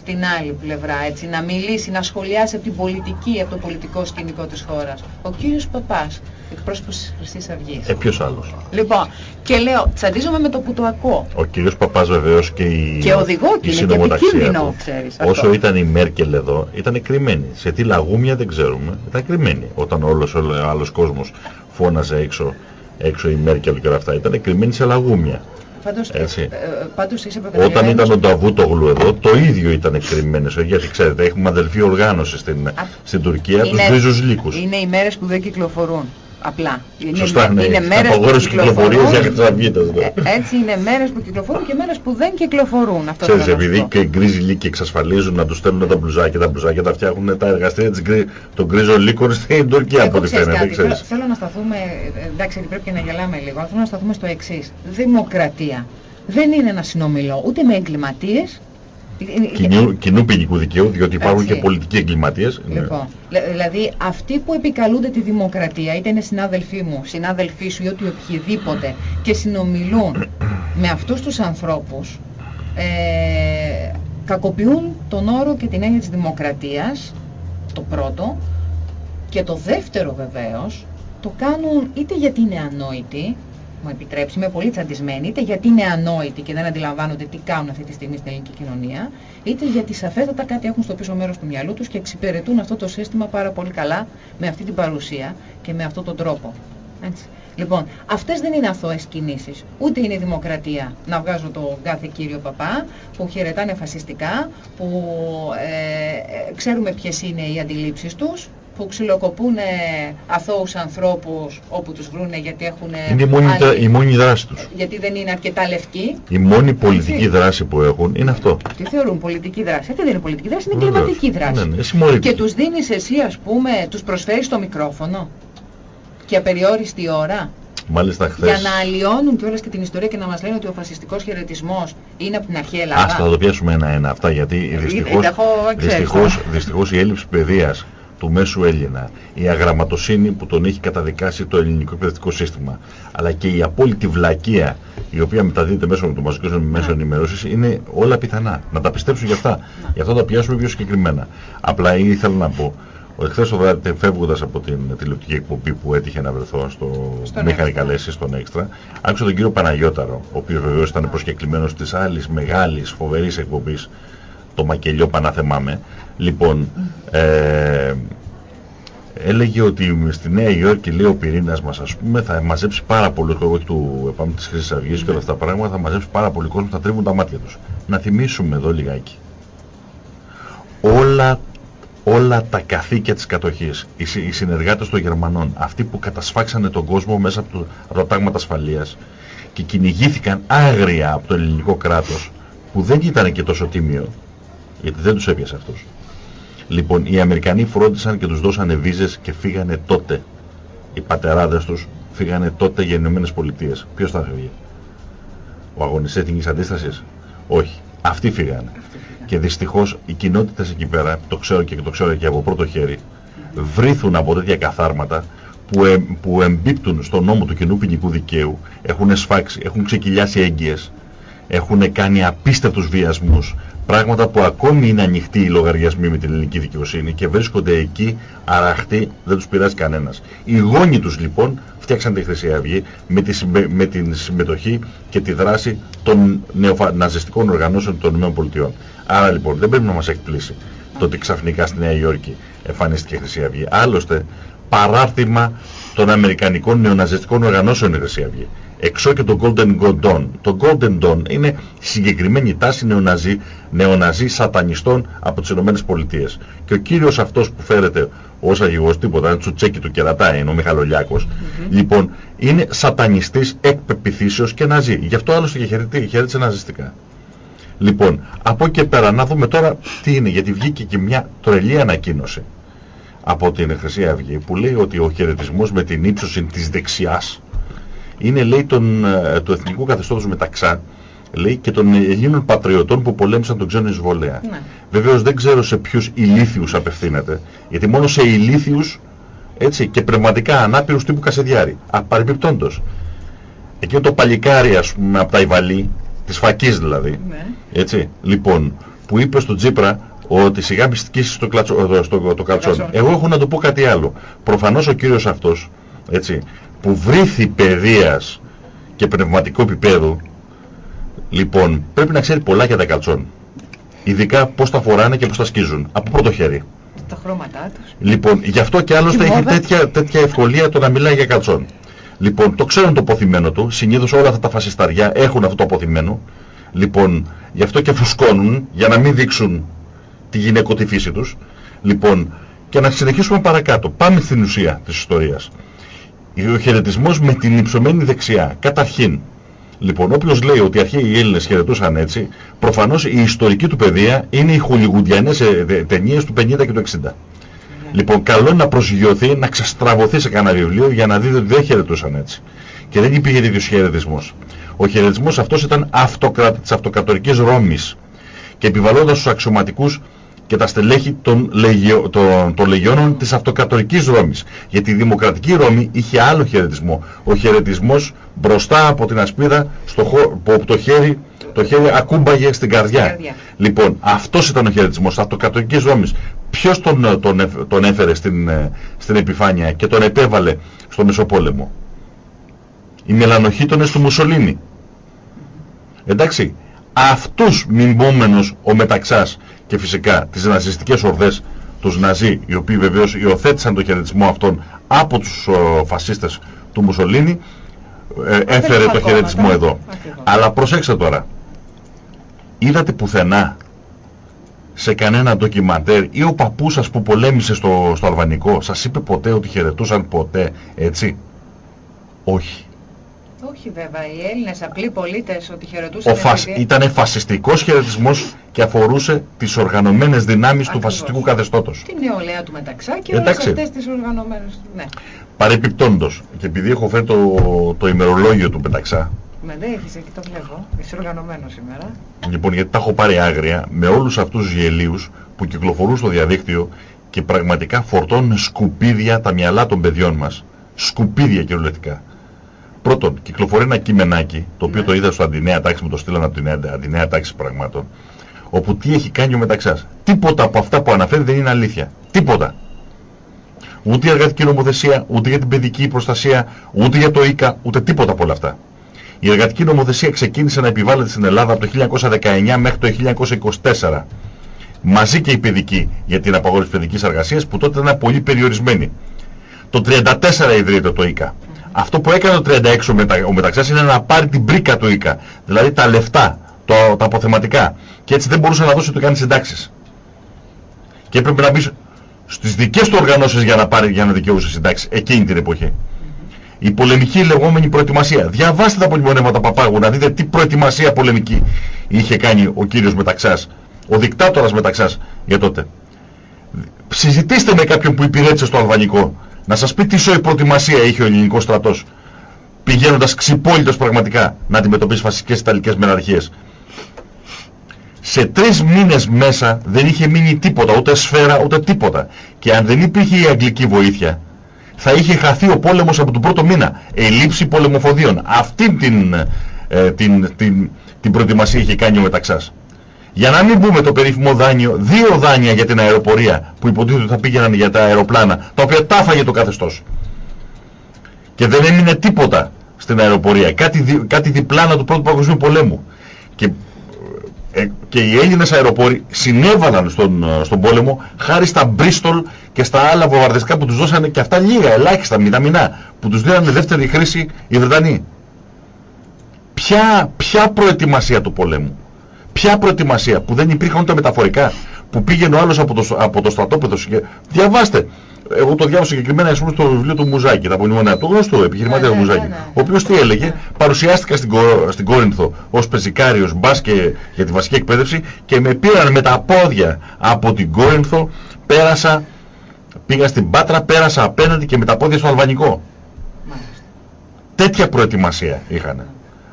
την άλλη πλευρά, έτσι, να μιλήσει, να σχολιάσει από την πολιτική, από το πολιτικό σκηνικό της χώρας. Ο κύριος Παπάς, εκπρόσωπος της Χρυσής Αυγής. Ε, ποιος άλλος; Λοιπόν, και λέω, τσαντίζομαι με το που το ακούω. Ο κύριος Παπάς βεβαίως και η, και οδηγό, και η συνομοταξία του. Ξέρεις, Όσο ήταν η Μέρκελ εδώ, ήταν κρυμμένη. Σε τι λαγούμια δεν ξέρουμε, ήταν κρυμμένη. Όταν όλος ο άλλος κόσμος φώναζε έξω, έξω η Μέρκελ και όλα αυτά, ήταν κρυμμένη σε λαγούμια. Πάντως, Έτσι. Ε, πάντως είσαι Όταν ήταν ο Νταβούτογλου εδώ, το ίδιο ήταν κρυμμένες. Γιατί ξέρετε, έχουμε αδελφή οργάνωση στην, στην Τουρκία, είναι, τους βρίζους λύκους. Είναι οι μέρες που δεν κυκλοφορούν. Απλά. Σωστά, είναι, ναι. είναι μέρες που κυκλοφορούν. Ε, έτσι είναι μέρες που κυκλοφορούν και μέρες που δεν κυκλοφορούν. Αυτό Ξέρεις, επειδή και οι γκρίζοι λύκοι εξασφαλίζουν να τους στέλνουν τα μπλουζάκια, τα μπλουζάκια τα φτιάχνουν τα εργαστήρια της, των γκρίζων λύκων στην Τουρκία από ό,τι φαίνεται. Θέλω, θέλω να σταθούμε, εντάξει πρέπει και να γελάμε λίγο, θέλω να σταθούμε στο εξής. Δημοκρατία. Δεν είναι ένα συνομιλό ούτε με εγκληματίες, Κοινού, κοινού ποινικού δικαίου, διότι υπάρχουν Έτσι. και πολιτικοί εγκληματίες. Ναι. Λοιπόν, ναι. δηλαδή αυτοί που επικαλούνται τη δημοκρατία, είτε είναι συνάδελφοί μου, συνάδελφοί σου ή ότι οποιοδήποτε και συνομιλούν [coughs] με αυτούς τους ανθρώπους, ε, κακοποιούν τον όρο και την έννοια της δημοκρατίας, το πρώτο, και το δεύτερο βεβαίως, το κάνουν είτε γιατί είναι ανόητοι, μου επιτρέψει, είμαι πολύ τσαντισμένη, είτε γιατί είναι ανόητοι και δεν αντιλαμβάνονται τι κάνουν αυτή τη στιγμή στην ελληνική κοινωνία, είτε γιατί σαφέστατα κάτι έχουν στο πίσω μέρος του μυαλού τους και εξυπηρετούν αυτό το σύστημα πάρα πολύ καλά με αυτή την παρουσία και με αυτόν τον τρόπο. Έτσι. Λοιπόν, αυτές δεν είναι αθώες κινήσεις. Ούτε είναι δημοκρατία να βγάζω τον κάθε κύριο παπά που χαιρετάνε φασιστικά, που ε, ε ξέρουμε ποιες είναι οι αντιλήψεις τους, που ξυλοκοπούν αθώους ανθρώπους όπου τους βρούνε γιατί έχουν... Είναι η μόνη, άλλη... η μόνη δράση τους. Γιατί δεν είναι αρκετά λευκοί. Η μόνη πολιτική Έτσι. δράση που έχουν είναι αυτό. Τι θεωρούν πολιτική δράση; Αυτό δεν είναι πολιτική δράση, είναι κλιματική δράση. Ναι, ναι, και τους δίνεις εσύ ας πούμε, τους προσφέρεις το μικρόφωνο και απεριόριστη ώρα. Μάλιστα χθες... Για να αλλοιώνουν κιόλας και την ιστορία και να μας λένε ότι ο φασιστικός χαιρετισμός είναι από την αρχαία Ελλάδα. Ας θα το πιάσουμε ένα-ένα αυτά γιατί ε, δυστυχώς, δυστυχώς, δυστυχώς η έλλειψη παιδείας του μέσου Έλληνα, η αγραμματοσύνη που τον έχει καταδικάσει το ελληνικό εκπαιδευτικό σύστημα, αλλά και η απόλυτη βλακεία η οποία μεταδίδεται μέσω των μαζικών μέσων ενημέρωσης είναι όλα πιθανά. Να τα πιστέψουν γι' αυτά. Γι' αυτό τα πιάσουμε πιο συγκεκριμένα. Απλά ήθελα να πω ότι χθε το βράδυ, φεύγοντας από την τηλεοπτική εκπομπή που έτυχε να βρεθώ στο είχαν καλέσει στον Έξτρα, άκουσα τον κύριο Παναγιώταρο, ο οποίος βεβαίως ήταν προσκεκλημένος της άλλης μεγάλης φοβερής εκπομπής το μακελιό παναθεμάμε. Λοιπόν, ε, έλεγε ότι στη Νέα Υόρκη, λέει ο πυρήνας μας, ας πούμε, θα μαζέψει πάρα πολύ κόσμο του επάνω της Χρυσής Αυγής και όλα αυτά τα πράγματα, θα μαζέψει πάρα πολύ κόσμος, θα τρίβουν τα μάτια τους. Να θυμίσουμε εδώ λιγάκι. Όλα, όλα τα καθήκια της κατοχής, οι, οι συνεργάτες των Γερμανών, αυτοί που κατασφάξανε τον κόσμο μέσα από, το, από τα τάγματα ασφαλείας και κυνηγήθηκαν άγρια από το ελληνικό κράτος, που δεν ήταν και τόσο τίμιο, γιατί δεν τους έπιασε αυτός. Λοιπόν, οι Αμερικανοί φρόντισαν και τους δώσανε βίζες και φύγανε τότε. Οι πατεράδες τους φύγανε τότε για Ηνωμένες Πολιτείες. Ποιος θα φύγει; Ο αγωνιστής εθνικής αντίστασης; Όχι. Αυτοί φύγανε. Και δυστυχώς οι κοινότητες εκεί πέρα, το ξέρω και το ξέρω και από πρώτο χέρι, βρίθουν από τέτοια καθάρματα που, ε, που εμπίπτουν στον νόμο του κοινού ποινικού δικαίου, έχουν σφάξει, έχουν ξεκυλιάσει έγκυες, έχουν κάνει απίστευτους βιασμούς, Πράγματα που ακόμη είναι ανοιχτοί οι λογαριασμοί με την ελληνική δικαιοσύνη και βρίσκονται εκεί αραχτοί, δεν τους πειράζει κανένας. Οι γόνοι τους λοιπόν φτιάξαν τη Χρυσή Αυγή με, τη, με την συμμετοχή και τη δράση των ναζιστικών οργανώσεων των ΗΠΑ. Άρα λοιπόν δεν πρέπει να μας εκπλήσει το ότι ξαφνικά στη Νέα Υόρκη εμφανίστηκε η Χρυσή Αυγή. Άλλωστε παράρτημα των Αμερικανικών νεοναζιστικών οργανώσεων η Χρυσή Αυγή. Εξώ και το Golden Dawn. Το Golden Dawn είναι συγκεκριμένη τάση νεοναζί, νεοναζί σατανιστών από τις Ηνωμένες Πολιτείες. Και ο κύριος αυτός που φέρεται ως αγηγός τίποτα, είναι τσουτσέκι του κερατά, είναι ο Μιχαλολιάκος. Λοιπόν, είναι σατανιστής εκ πεπιθήσεως και ναζί. Γι' αυτό άλλωστε και χαιρετή- χαιρέτησε ναζιστικά. Λοιπόν, από εκεί και πέρα να δούμε τώρα τι είναι, γιατί βγήκε και μια τρελή ανακοίνωση από την Χρυσή Αυγή που λέει ότι ο χαιρετισμός με την ύψωση της δεξιάς είναι λέει τον, ε, του εθνικού καθεστώτος μεταξά λέει και των Ελλήνων πατριωτών που πολέμησαν τον ξένο εισβολέα. Ναι. Βεβαίως δεν ξέρω σε ποιους ηλίθιους απευθύνεται, γιατί μόνο σε ηλίθιους έτσι, και πνευματικά ανάπηρους τύπου Κασεδιάρη. Απαρεπιπτόντως. Εκείνο το παλικάρι ας πούμε από τα Ιβαλή, της Φακής δηλαδή, Ναι. έτσι, λοιπόν, που είπε στον Τσίπρα ότι σιγά μη στικήσεις το, κλατσο, εδώ, στο, το καλτσόν. καλτσόν. Εγώ έχω να του πω κάτι άλλο. Προφανώς ο κύριος αυτός, έτσι, που βρήθη παιδείας και πνευματικού επίπεδου, λοιπόν, πρέπει να ξέρει πολλά για τα καλτσόν. Ειδικά πώς τα φοράνε και πώς τα σκίζουν. Από πρώτο χέρι. Τα χρώματά τους. Λοιπόν, γι' αυτό και άλλωστε Η έχει μόδα. τέτοια, τέτοια ευκολία το να μιλάει για καλτσόν. Λοιπόν, το ξέρουν το αποθυμένο του. Συνήθως όλα αυτά τα φασισταριά έχουν αυτό το αποθυμένο. Λοιπόν, γι' αυτό και φουσκώνουν για να μην δείξουν τη γυναικοτη φύση τους. Λοιπόν, και να συνεχίσουμε παρακάτω. Πάμε στην ουσία της ιστορίας. Ο χαιρετισμός με την υψωμένη δεξιά. Καταρχήν, λοιπόν, όποιος λέει ότι οι αρχαίοι Έλληνες χαιρετούσαν έτσι, προφανώς η ιστορική του παιδεία είναι οι χουλιγουντιανές ε, δε- ταινίες του 50 και του 60. Λοιπόν, καλό είναι να προσγειωθεί, να ξεστραβωθεί σε κανένα βιβλίο για να δείτε ότι δεν χαιρετούσαν έτσι. Και δεν υπήρχε τέτοιος χαιρετισμός. Ο χαιρετισμός αυτός ήταν αυτοκρα... της αυτοκρατορικής Ρώμης. Και επιβαλλόταν στους αξιωματικούς και τα στελέχη των, λεγιο... των... των λεγιώνων της αυτοκρατορική Ρώμης. Γιατί η δημοκρατική Ρώμη είχε άλλο χαιρετισμό. Ο χαιρετισμός μπροστά από την ασπίδα, στο χω... που το χέρι, το χέρι ακούμπαγε στην καρδιά. καρδιά. Λοιπόν, αυτός ήταν ο χαιρετισμός αυτοκρατορική Ρώμης. Ποιος τον, ε, τον, εφ- τον έφερε στην, ε, στην επιφάνεια και τον επέβαλε στο Μεσοπόλεμο; Οι μελανοχίτονες του Μουσολίνη. Εντάξει, αυτούς μιμούμενος ο Μεταξάς και φυσικά τις ναζιστικές ορδές τους Ναζί, οι οποίοι βεβαίως υιοθέτησαν τον χαιρετισμό αυτών από τους ο, φασίστες του Μουσολίνη, ε, έφερε τα το χαιρετισμό κόμματα. εδώ. Ακριβώς. Αλλά προσέξτε τώρα, είδατε πουθενά σε κανένα ντοκιμαντέρ ή ο παππούς σας που πολέμησε στο, στο Αλβανικό σας είπε ποτέ ότι χαιρετούσαν ποτέ έτσι; Όχι. Όχι βέβαια, οι Έλληνες απλοί πολίτες ότι χαιρετούσαν Ο φασ... επειδή- Ήταν φασιστικός χαιρετισμός και αφορούσε τις οργανωμένες δυνάμεις του Ακριβώς. φασιστικού καθεστώτος. Τη νεολαία του μεταξά και Εντάξει. όλες αυτές τις οργανωμένες του. Ναι. Παρεπιπτόντος, και επειδή έχω φέρει το, το ημερολόγιο του Πεταξά, Με δεν έχεις εκεί το βλέπω. Είσαι οργανωμένος σήμερα. λοιπόν γιατί τα έχω πάρει άγρια, με όλους αυτούς τους γελίους που κυκλοφορούν στο διαδίκτυο και πραγματικά φορτώνουν σκουπίδια τα μυαλά των παιδιών μας. Σκουπίδια κυριολεκτικά. Πρώτον, κυκλοφορεί ένα κειμενάκι, το οποίο Ναι. το είδα στο αντινέα τάξη, μου το στείλαν από την αντι- αντινέα τάξη πραγμάτων, όπου τι έχει κάνει ο Μεταξάς. Τίποτα από αυτά που αναφέρει δεν είναι αλήθεια. Τίποτα. Ούτε η εργατική νομοθεσία, ούτε για την παιδική προστασία, ούτε για το ΙΚΑ, ούτε τίποτα από όλα αυτά. Η εργατική νομοθεσία ξεκίνησε να επιβάλλεται στην Ελλάδα από το 1919 μέχρι το 1924. Μαζί και η παιδική για την απαγόρευση παιδικής εργασίας που τότε ήταν πολύ περιορισμένη. Το 34 ιδρύεται το ΙΚΑ. Αυτό που έκανε το 36 ο, μετα... ο Μεταξάς είναι να πάρει την πρίκα του ΙΚΑ. Δηλαδή τα λεφτά, το... τα αποθεματικά. Και έτσι δεν μπορούσε να δώσει ούτε καν συντάξεις. Και έπρεπε να μπει στις δικές του οργανώσεις για να, πάρει, για να δικαιούσε συντάξεις εκείνη την εποχή. Η πολεμική λεγόμενη προετοιμασία. Διαβάστε τα πολυμονέματα Παπάγου να δείτε τι προετοιμασία πολεμική είχε κάνει ο κύριος Μεταξάς, ο δικτάτορας Μεταξάς για τότε. Συζητήστε με κάποιον που υπηρέτησε στο Αλβανικό να σας πει τι σοή προετοιμασία είχε ο ελληνικός στρατός πηγαίνοντας ξυπόλυτος πραγματικά να αντιμετωπίσει φασικές ιταλικές μεραρχίες. Σε τρεις μήνες μέσα δεν είχε μείνει τίποτα, ούτε σφαίρα, ούτε τίποτα. Και αν δεν υπήρχε η αγγλική βοήθεια, θα είχε χαθεί ο πόλεμος από τον πρώτο μήνα. Ελήψη πολεμοφοδίων. Αυτή την, ε, την, την, την προετοιμασία είχε κάνει ο Μεταξάς. Για να μην πούμε το περίφημο δάνειο, δύο δάνεια για την αεροπορία που υποτίθεται ότι θα πήγαιναν για τα αεροπλάνα, τα οποία τα έφαγε το καθεστώς. Και δεν έμεινε τίποτα στην αεροπορία. Κάτι, δι, κάτι διπλάνα του Πρώτου Παγκοσμίου Πολέμου. Και, ε, και οι Έλληνες αεροπόροι συνέβαλαν στον, ε, στον πόλεμο χάρη στα Μπρίστολ και στα άλλα βομβαρδιστικά που τους δώσανε και αυτά λίγα, ελάχιστα, μηδαμινά, που τους δίνανε δεύτερη χρήση οι Βρετανοί. Ποια, ποια προετοιμασία του πολέμου. Ποια προετοιμασία που δεν υπήρχαν ούτε μεταφορικά. Που πήγαινε ο άλλος από το, από το στρατόπεδο. και- Διαβάστε. εγώ το διάβασα συγκεκριμένα πούμε, στο βιβλίο του Μουζάκη, τα απομνημονία, το γνωστό επιχειρηματία Ναι, του ναι, Μουζάκη, ναι, ναι. ο οποίος τι έλεγε, παρουσιάστηκα στην, Κο- στην Κόρινθο ως πεζικάριος μπάσκε για τη βασική εκπαίδευση και με πήραν με τα πόδια από την Κόρινθο, πέρασα, πήγα στην Πάτρα, πέρασα απέναντι και με τα πόδια στο Αλβανικό. Μάλιστα. Τέτοια προετοιμασία είχαν.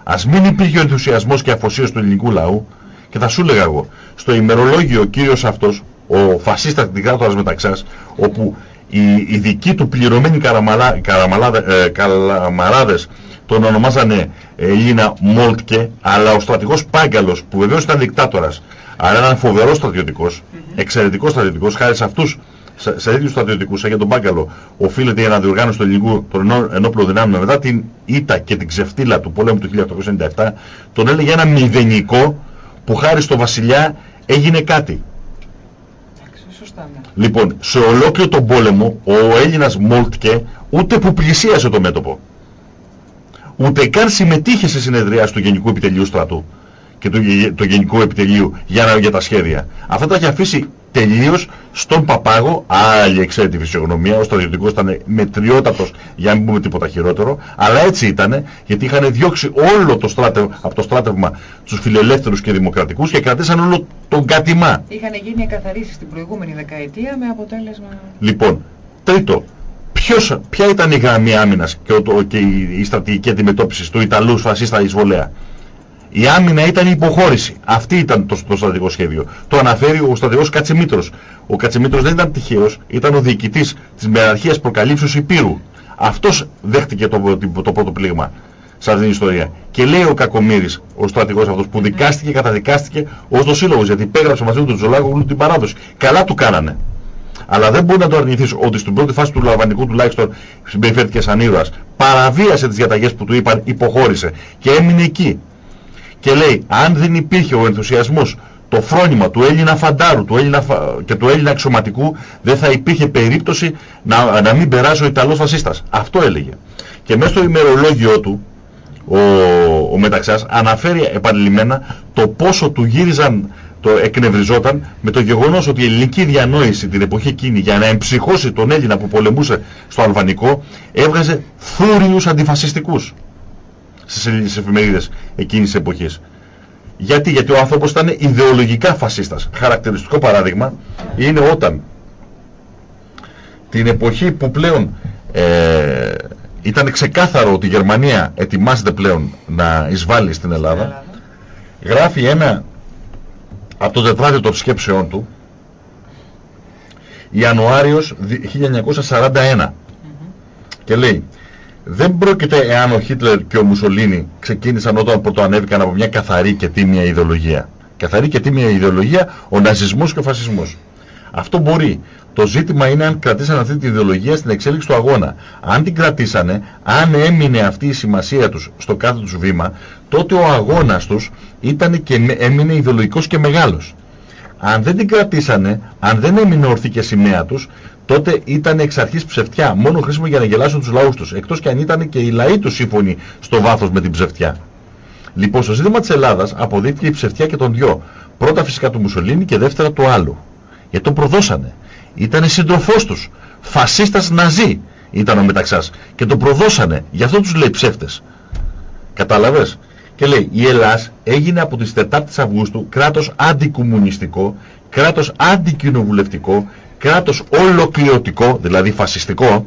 Ας μην υπήρχε ο ενθουσιασμός και αφοσίωση του ελληνικού λαού και θα σου έλεγα εγώ, στο ημερολόγιο ο κύριος αυτός, ο φασίστας δικτάτορας μεταξάς, όπου οι, οι δικοί του πληρωμένοι καραμαλά, καραμαλάδε- ε, καλαμαράδες τον ονομάζανε Ελλήνα Μόλτκε, αλλά ο στρατηγός Πάγκαλος, που βεβαίως ήταν δικτάτορας, αλλά ήταν φοβερός στρατιωτικός, εξαιρετικός στρατιωτικός, χάρη σε αυτούς σε, σε τέτοιους στρατιωτικούς, σαν για τον Πάγκαλο, οφείλεται η αναδιοργάνωση του ελληνικού των ενό- ενόπλων δυνάμεων. Μετά την ήττα και την ξεφτύλα του πολέμου του 1897, τον έλεγε ένα μηδενικό που χάρη στο βασιλιά έγινε κάτι. Εντάξει, σωστά, ναι. Λοιπόν, σε ολόκληρο τον πόλεμο, ο Έλληνας Μόλτκε ούτε που πλησίασε το μέτωπο. Ούτε καν συμμετείχε σε συνεδρία του Γενικού Επιτελείου Στρατού και του, γε- του Γενικού Επιτελείου για, να, για τα σχέδια. Αυτά τα έχει αφήσει τελείως στον Παπάγο, άλλη εξαίρετη φυσιογνωμία, ο στρατιωτικός ήταν μετριότατος για να μην πούμε τίποτα χειρότερο, αλλά έτσι ήταν, γιατί είχαν διώξει όλο το στράτευμα, από το στράτευμα τους φιλελεύθερους και δημοκρατικούς και κρατήσαν όλο τον κατημά. Είχαν γίνει εκαθαρίσεις την προηγούμενη δεκαετία με αποτέλεσμα... Λοιπόν, τρίτο, ποιος, ποια ήταν η γραμμή άμυνας και, ο- το- και η, η στρατηγική αντιμετώπισης του Ιταλούς φασίστα εισβολέα. Η άμυνα ήταν η υποχώρηση. Αυτή ήταν το, το στρατηγικό σχέδιο. Το αναφέρει ο στρατηγός Κατσιμήτρος. Ο Κατσιμήτρος δεν ήταν τυχαίος, ήταν ο διοικητής της μεραρχίας προκαλύψεως Υπήρου. Αυτός δέχτηκε το, το, το πρώτο πλήγμα σε αυτήν την ιστορία. Και λέει ο Κακομύρης, ο στρατηγός αυτός, που δικάστηκε, καταδικάστηκε ως το σύλλογος, γιατί υπέγραψε μαζί του τον Τζολάκογλου την παράδοση. Καλά του κάνανε. Αλλά δεν μπορεί να το αρνηθείς ότι στην πρώτη φάση του Λαβανικού τουλάχιστον συμπεριφέρθηκε σαν ήρωας. Παραβίασε τις διαταγές που του είπαν, υποχώρησε και έμεινε εκεί. Και λέει, αν δεν υπήρχε ο ενθουσιασμός, το φρόνημα του Έλληνα φαντάρου του Έλληνα φα- και του Έλληνα αξιωματικού, δεν θα υπήρχε περίπτωση να, να μην περάσει ο Ιταλός φασίστας. Αυτό έλεγε. Και μέσα στο ημερολόγιο του, ο, ο Μεταξάς αναφέρει επανειλημμένα το πόσο του γύριζαν, το εκνευριζόταν με το γεγονός ότι η ελληνική διανόηση την εποχή εκείνη για να εμψυχώσει τον Έλληνα που πολεμούσε στο Αλβανικό έβγαζε θούριους αντιφασιστικούς στις ελληνικές εφημερίδες εκείνης της εποχής. Γιατί, γιατί ο άνθρωπος ήταν ιδεολογικά φασίστας. Χαρακτηριστικό παράδειγμα είναι όταν την εποχή που πλέον ε, ήταν ξεκάθαρο ότι η Γερμανία ετοιμάζεται πλέον να εισβάλλει στην Ελλάδα, Ελλάδα. γράφει ένα από το τετράδιο των σκέψεών του Ιανουάριος δι- 1941 και λέει δεν πρόκειται εάν ο Χίτλερ και ο Μουσολίνι ξεκίνησαν όταν πρωτοανέβηκαν από μια καθαρή και τίμια ιδεολογία. Καθαρή και τίμια ιδεολογία ο ναζισμός και ο φασισμός. Αυτό μπορεί. Το ζήτημα είναι αν κρατήσαν αυτή την ιδεολογία στην εξέλιξη του αγώνα. Αν την κρατήσανε, αν έμεινε αυτή η σημασία τους στο κάθε τους βήμα, τότε ο αγώνας τους ήταν και με- έμεινε ιδεολογικός και μεγάλος. Αν δεν την κρατήσανε, αν δεν έμεινε ορθή και σημαία τους, τότε ήταν εξ αρχής ψευτιά, μόνο χρήσιμο για να γελάσουν τους λαούς τους, εκτός και αν ήταν και οι λαοί τους σύμφωνοι στο βάθος με την ψευτιά. Λοιπόν, στο ζήτημα της Ελλάδας αποδείχθηκε η ψευτιά και των δυο. Πρώτα φυσικά του Μουσολίνη και δεύτερα του άλλου. Γιατί τον προδώσανε. Ήτανε σύντροφός τους. Φασίστας Ναζί ήταν ο Μεταξάς. Και τον προδώσανε. Γι' αυτό τους λέει ψεύτες. Κατάλαβες; Και λέει, η Ελλάς έγινε από τις 4 Αυγούστου κράτος αντικομμουνιστικό, κράτος αντικοινοβουλευτικό, κράτος ολοκληρωτικό, δηλαδή φασιστικό,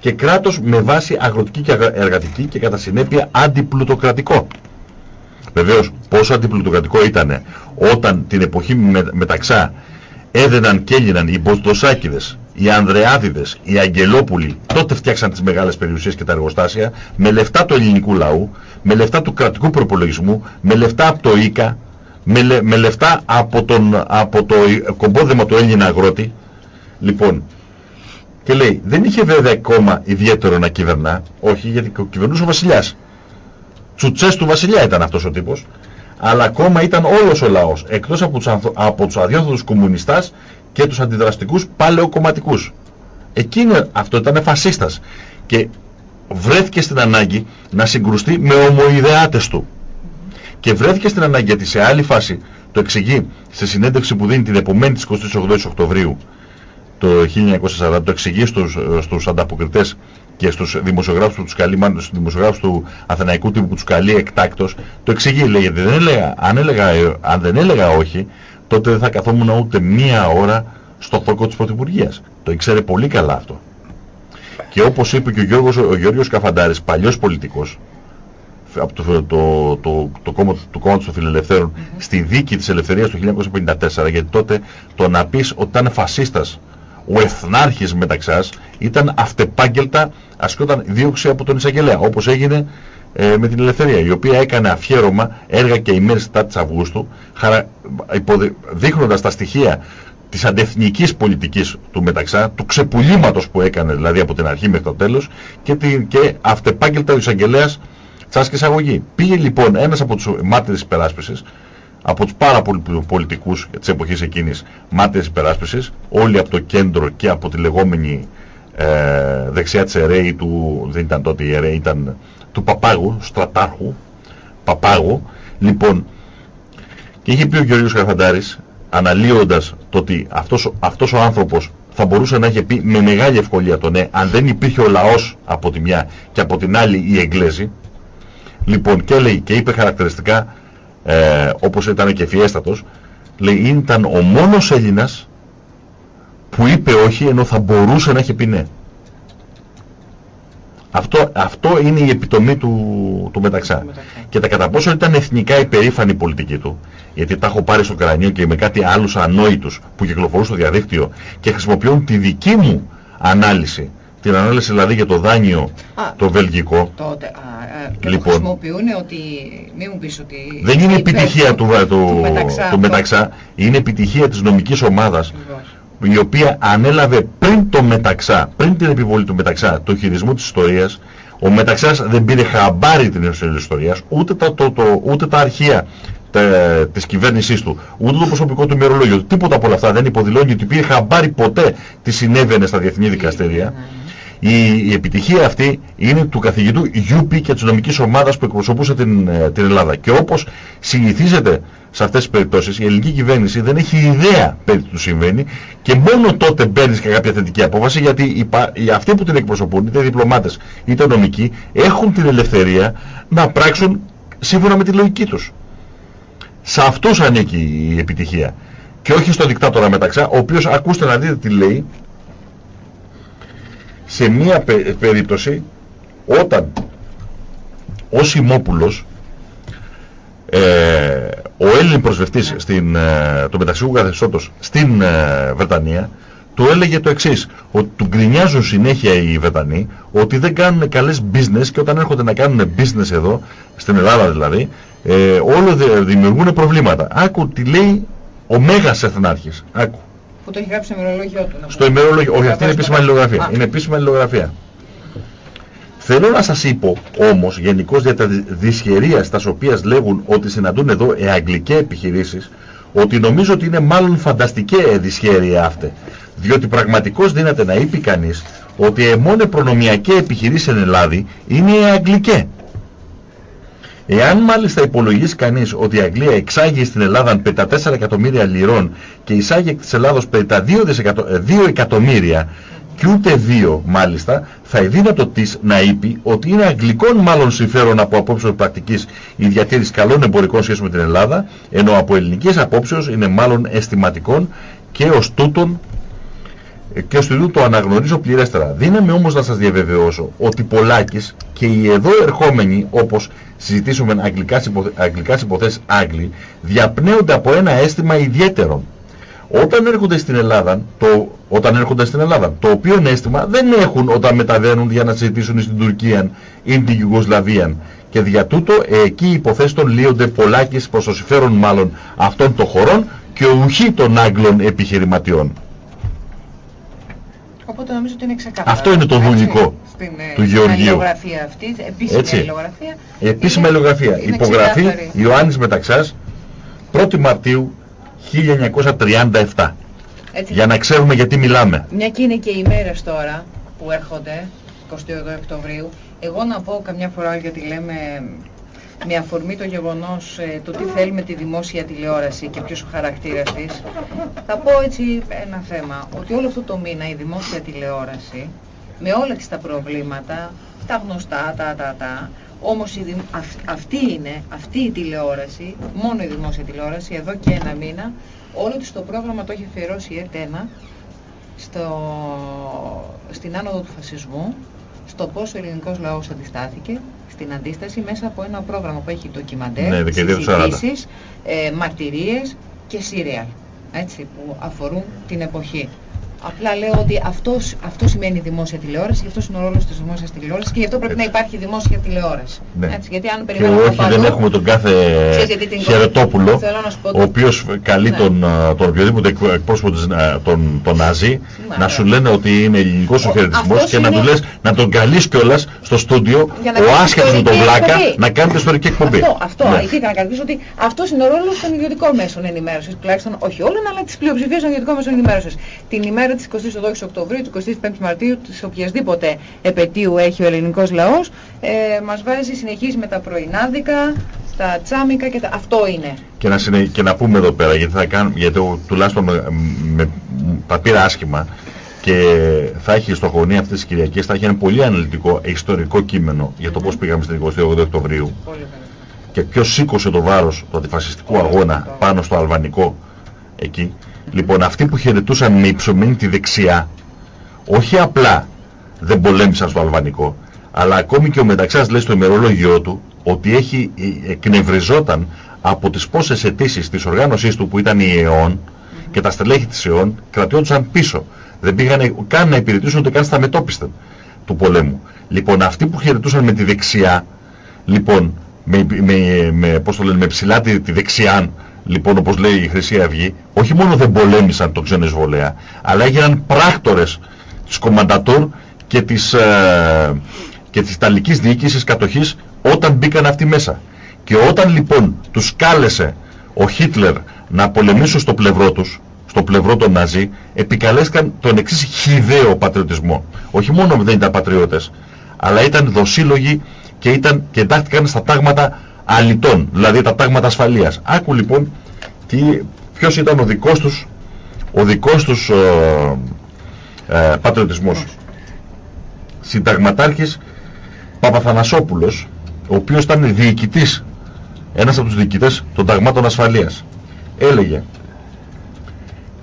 και κράτος με βάση αγροτική και αγα- εργατική και κατά συνέπεια αντιπλουτοκρατικό. Βεβαίως, πόσο αντιπλουτοκρατικό ήταν όταν την εποχή με, μεταξά έδαιναν και έγιναν οι Μποσδοσάκηδες, οι Ανδρεάδηδες, οι Αγγελόπουλοι, τότε φτιάξαν τις μεγάλες περιουσίες και τα εργοστάσια, με λεφτά του ελληνικού λαού, με λεφτά του κρατικού προπολογισμού, με λεφτά από το ΙΚΑ, με, λε- με λεφτά από, τον, από το κομπόδεμα του Έλληνα αγρότη. Λοιπόν, και λέει, δεν είχε βέβαια κόμμα ιδιαίτερο να κυβερνά, όχι γιατί κυβερνούσε ο βασιλιάς. Τσουτσές του βασιλιά ήταν αυτός ο τύπος, αλλά ακόμα ήταν όλος ο λαός, εκτός από τους, ανθο- από τους αδιόθωτους κομμουνιστάς και τους αντιδραστικούς παλαιοκομματικούς. Εκείνο αυτό ήταν φασίστας και βρέθηκε στην ανάγκη να συγκρουστεί με ομοειδεάτες του. Και βρέθηκε στην ανάγκη γιατί σε άλλη φάση το εξηγεί στη συνέντευξη που δίνει την επομένη της 28 Οκτωβρίου το 1940, το εξηγεί στους, στους ανταποκριτές και στους δημοσιογράφους που τους καλεί, μάλλον στους δημοσιογράφους του Αθηναϊκού τύπου που τους καλεί εκτάκτος, το εξηγεί, λέει, δεν έλεγα, αν, έλεγα, αν δεν έλεγα όχι, τότε δεν θα καθόμουν ούτε μία ώρα στο θόκο της Πρωθυπουργίας. Το ήξερε πολύ καλά αυτό. Και όπως είπε και ο Γιώργος, ο Γιώργος Καφαντάρης, παλιός πολιτικός, από το, το, το, το, κόμμα, το κόμμα των φιλελευθέρων mm -hmm. στη δίκη της ελευθερίας του 1954 γιατί τότε το να πεις ότι ήταν φασίστας ο εθνάρχης μεταξάς ήταν αυτεπάγγελτα ασκόταν δίωξη από τον εισαγγελέα όπως έγινε ε, με την ελευθερία η οποία έκανε αφιέρωμα έργα και ημέρες 7 Αυγούστου χαρα, υποδε, δείχνοντας τα στοιχεία της αντεθνικής πολιτικής του Μεταξά, του ξεπουλήματος που έκανε δηλαδή από την αρχή μέχρι το τέλος και, την, και αυτεπάγγελτα ο εισαγγελέας τσάσκες αγωγή. Πήγε λοιπόν ένας από τους μάρτυρες υπεράσπισης, από τους πάρα πολλούς πολιτικούς της εποχής εκείνης μάρτυρες υπεράσπισης, όλοι από το κέντρο και από τη λεγόμενη ε, δεξιά της ΕΡΕΗ του, δεν ήταν τότε η ΕΡΕΗ, ήταν του Παπάγου, στρατάρχου, Παπάγου, λοιπόν, και είχε πει ο Γεωργίος Καρφαντάρης, αναλύοντας το ότι αυτός, αυτός ο άνθρωπος θα μπορούσε να έχει πει με μεγάλη ευκολία το ναι, αν δεν υπήρχε ο λαός από τη μια και από την άλλη οι Εγγλέζοι, Λοιπόν, και λέει και είπε χαρακτηριστικά, ε, όπως ήταν και φιέστατος, λέει ήταν ο μόνος Έλληνας που είπε όχι ενώ θα μπορούσε να έχει πει ναι. Αυτό, αυτό είναι η επιτομή του, του Μεταξά. Και τα κατά πόσο ήταν εθνικά υπερήφανη η πολιτική του, γιατί τα έχω πάρει στο κρανίο και με κάτι άλλους ανόητους που κυκλοφορούν στο διαδίκτυο και χρησιμοποιούν τη δική μου ανάλυση την ανάλυση δηλαδή για το δάνειο το βελγικό. Τότε, α, και λοιπόν, το χρησιμοποιούν ότι, μη μου πεις ότι... Δεν είναι επιτυχία του, του, του, μεταξά, του μεταξά, είναι επιτυχία της νομικής ομάδας η οποία ανέλαβε πριν το μεταξά, πριν την επιβολή του μεταξά, το χειρισμό της ιστορίας, ο μεταξάς δεν πήρε χαμπάρι την ιστορίας, ούτε τα, το, το, ούτε τα αρχεία τε, της κυβέρνησής του, ούτε το προσωπικό του ημερολόγιο, τίποτα από όλα αυτά δεν υποδηλώνει ότι πήρε χαμπάρι ποτέ τι συνέβαινε στα διεθνή δικαστήρια. Ναι, ναι, ναι. Η, η επιτυχία αυτή είναι του καθηγητού Γιούπι και της νομικής ομάδας που εκπροσωπούσε την, ε, την Ελλάδα. Και όπως συνηθίζεται σε αυτές τις περιπτώσεις, η ελληνική κυβέρνηση δεν έχει ιδέα περί του συμβαίνει και μόνο τότε μπαίνεις και κάποια θετική απόφαση γιατί οι, οι, αυτοί που την εκπροσωπούν, είτε διπλωμάτες είτε νομικοί, έχουν την ελευθερία να πράξουν σύμφωνα με τη λογική τους. Σε αυτούς ανήκει η επιτυχία. Και όχι στο δικτάτορα μεταξά, ο οποίος ακούστε να δείτε τι λέει, σε μία περίπτωση όταν ο Σιμόπουλος ε, ο Έλλην προσβευτής στην, ε, το μεταξύ καθεστώτος στην ε, Βρετανία του έλεγε το εξής, ότι του γκρινιάζουν συνέχεια οι Βρετανοί ότι δεν κάνουν καλές business και όταν έρχονται να κάνουν business εδώ, στην Ελλάδα δηλαδή, ε, όλο δημιουργούν προβλήματα. Άκου τι λέει ο Μέγας Εθνάρχης. Άκου που το έχει γράψει στο ημερολόγιο του. Στο ημερολόγιο, όχι αυτή είναι επίσημα αλληλογραφία. Είναι επίσημα αλληλογραφία. Θέλω να σας είπω όμως γενικώς για τα δυσχερία στα οποίας λέγουν ότι συναντούν εδώ εαγγλικές επιχειρήσεις ότι νομίζω ότι είναι μάλλον φανταστική δυσχέρεια αυτή. Διότι πραγματικώς δύναται να είπε κανείς ότι η μόνη προνομιακή επιχειρήση στην Ελλάδα είναι η αγγλική. Εάν μάλιστα υπολογίσει κανείς ότι η Αγγλία εξάγει στην Ελλάδα 54 εκατομμύρια λιρών και εισάγει εκ της Ελλάδος 52 2 εκατομμύρια και ούτε δύο μάλιστα, θα δύνατο της να είπε ότι είναι αγγλικών μάλλον συμφέρον από απόψεως πρακτικής η διατήρηση καλών εμπορικών σχέσεων με την Ελλάδα, ενώ από ελληνικές απόψεως είναι μάλλον αισθηματικών και ως τούτον και ως τούτο το αναγνωρίζω πληρέστερα. Δίναμε όμως να σας διαβεβαιώσω ότι πολλάκις και οι εδώ ερχόμενοι όπως συζητήσουμε αγγλικά υποθέσεις Άγγλοι διαπνέονται από ένα αίσθημα ιδιαίτερο. Όταν έρχονται στην Ελλάδα, το, όταν έρχονται στην Ελλάδα, το οποίο αίσθημα δεν έχουν όταν μεταβαίνουν για να συζητήσουν στην Τουρκία ή την Ιουγκοσλαβία. Και δια τούτο εκεί οι υποθέσεις των λύονται πολλάκις προς το συμφέρον μάλλον αυτών των χωρών και ουχή των Άγγλων επιχειρηματιών. Οπότε νομίζω ότι είναι ξεκάθαρο. Αυτό είναι το δουλικό στην, ε, του Γεωργίου. αυτή, επίσημη Έτσι. αλληλογραφία. Επίσημη αλληλογραφία. Υπογραφή Ιωάννης Μεταξάς 1η Μαρτίου 1937. Έτσι. Για να ξέρουμε γιατί μιλάμε. Μια και είναι και οι μέρες τώρα που έρχονται, 22 Οκτωβρίου, εγώ να πω καμιά φορά γιατί λέμε με αφορμή το γεγονός ε, το τι θέλουμε τη δημόσια τηλεόραση και ποιος ο χαρακτήρας της, θα πω έτσι ένα θέμα, ότι όλο αυτό το μήνα η δημόσια τηλεόραση, με όλα τις τα προβλήματα, τα γνωστά, τα, τα, τα, όμως η, αυτή είναι, αυτή η τηλεόραση, μόνο η δημόσια τηλεόραση, εδώ και ένα μήνα, όλο της το πρόγραμμα το έχει αφιερώσει η ΕΤΕΝΑ στο, στην άνοδο του φασισμού, στο πώς ο ελληνικός λαός αντιστάθηκε, στην αντίσταση μέσα από ένα πρόγραμμα που έχει ντοκιμαντέρ, ναι, συζητήσεις, ε, μαρτυρίες και σύριαλ, έτσι, που αφορούν την εποχή. Απλά λέω ότι αυτός, αυτό σημαίνει δημόσια τηλεόραση και αυτό είναι ο ρόλος της δημόσιας τηλεόρασης και γι' αυτό πρέπει Έτσι. να υπάρχει δημόσια τηλεόραση. Ναι. Έτσι, γιατί αν Και περιμένουμε όχι δεν έχουμε τον κάθε Ξέρεις γιατί την- χαιρετόπουλο, Θέλω να σου πω ο ότι- οποίος καλεί Ναι. τον, α, τον οποιοδήποτε εκ- εκπρόσωπο της, α, τον, τον Ναζί Μα, να ναι. σου λένε ότι είναι ελληνικός ο Ο- χαιρετισμός αυτός και να είναι- του λες να τον καλείς κιόλας στο στούντιο Για να ο κάνεις άσχετος με τον ιστορική Βλάκα εκπομπή. να κάνει την ιστορική εκπομπή. Αυτό, αυτό. Ναι. Ήθελα να κρατήσω ότι αυτός είναι ο ρόλος των ιδιωτικών μέσων ενημέρωσης. Τουλάχιστον όχι όλων, αλλά της πλειοψηφίας των ιδιωτικών μέσων ενημέρωσης. Την ημέρα τη 28η Οκτωβρίου, του 25η Μαρτίου, της οποιασδήποτε επαιτίου έχει ο ελληνικός λαός, ε, μας βάζει συνεχίζει με τα πρωινάδικα, τα τσάμικα και τα... Αυτό είναι. Και να, συνε... και να πούμε εδώ πέρα, γιατί θα κάνουμε, γιατί εγώ τουλάχιστον ε, με, τα πήρα άσχημα και θα έχει στο χωνί αυτές τις Κυριακές, θα έχει ένα πολύ αναλυτικό ιστορικό κείμενο για το πώς πήγαμε στην 28 Οκτωβρίου Πολύ καλά. και ποιος σήκωσε το βάρος του αντιφασιστικού αγώνα πάνω στο αλβανικό εκεί. Λοιπόν, αυτοί που χαιρετούσαν με υψωμένη τη δεξιά, όχι απλά δεν πολέμησαν στο αλβανικό, αλλά ακόμη και ο Μεταξάς λέει στο ημερολόγιο του ότι έχει, ε, εκνευριζόταν από τις πόσες αιτήσεις της οργάνωσής του που ήταν η ΕΟΝ και τα στελέχη της ΕΟΝ κρατιόντουσαν πίσω. Δεν πήγανε καν να υπηρετήσουν ούτε καν στα μετόπιστα του πολέμου. Λοιπόν, αυτοί που χαιρετούσαν με τη δεξιά, λοιπόν, με, με, με, πώς το λένε, με ψηλά τη, τη δεξιά, λοιπόν, όπως λέει η Χρυσή Αυγή, όχι μόνο δεν πολέμησαν τον ξένο εισβολέα, αλλά έγιναν πράκτορες της κομμαντατόρ και της, ε, και της Ιταλικής διοίκησης κατοχής όταν μπήκαν αυτοί μέσα. Και όταν λοιπόν τους κάλεσε ο Χίτλερ να πολεμήσουν στο πλευρό τους, στο πλευρό των Ναζί, επικαλέστηκαν τον εξής χιδαίο πατριωτισμό. Όχι μόνο δεν ήταν πατριώτες, αλλά ήταν δοσύλλογοι και, ήταν, και εντάχθηκαν στα τάγματα αλητών, δηλαδή τα τάγματα ασφαλείας. Άκου λοιπόν τι, ποιος ήταν ο δικός τους, ο δικός τους ε, ε, πατριωτισμός. Συνταγματάρχης Παπαθανασόπουλος, ο οποίος ήταν διοικητής, ένας από τους διοικητές των ταγμάτων ασφαλείας, έλεγε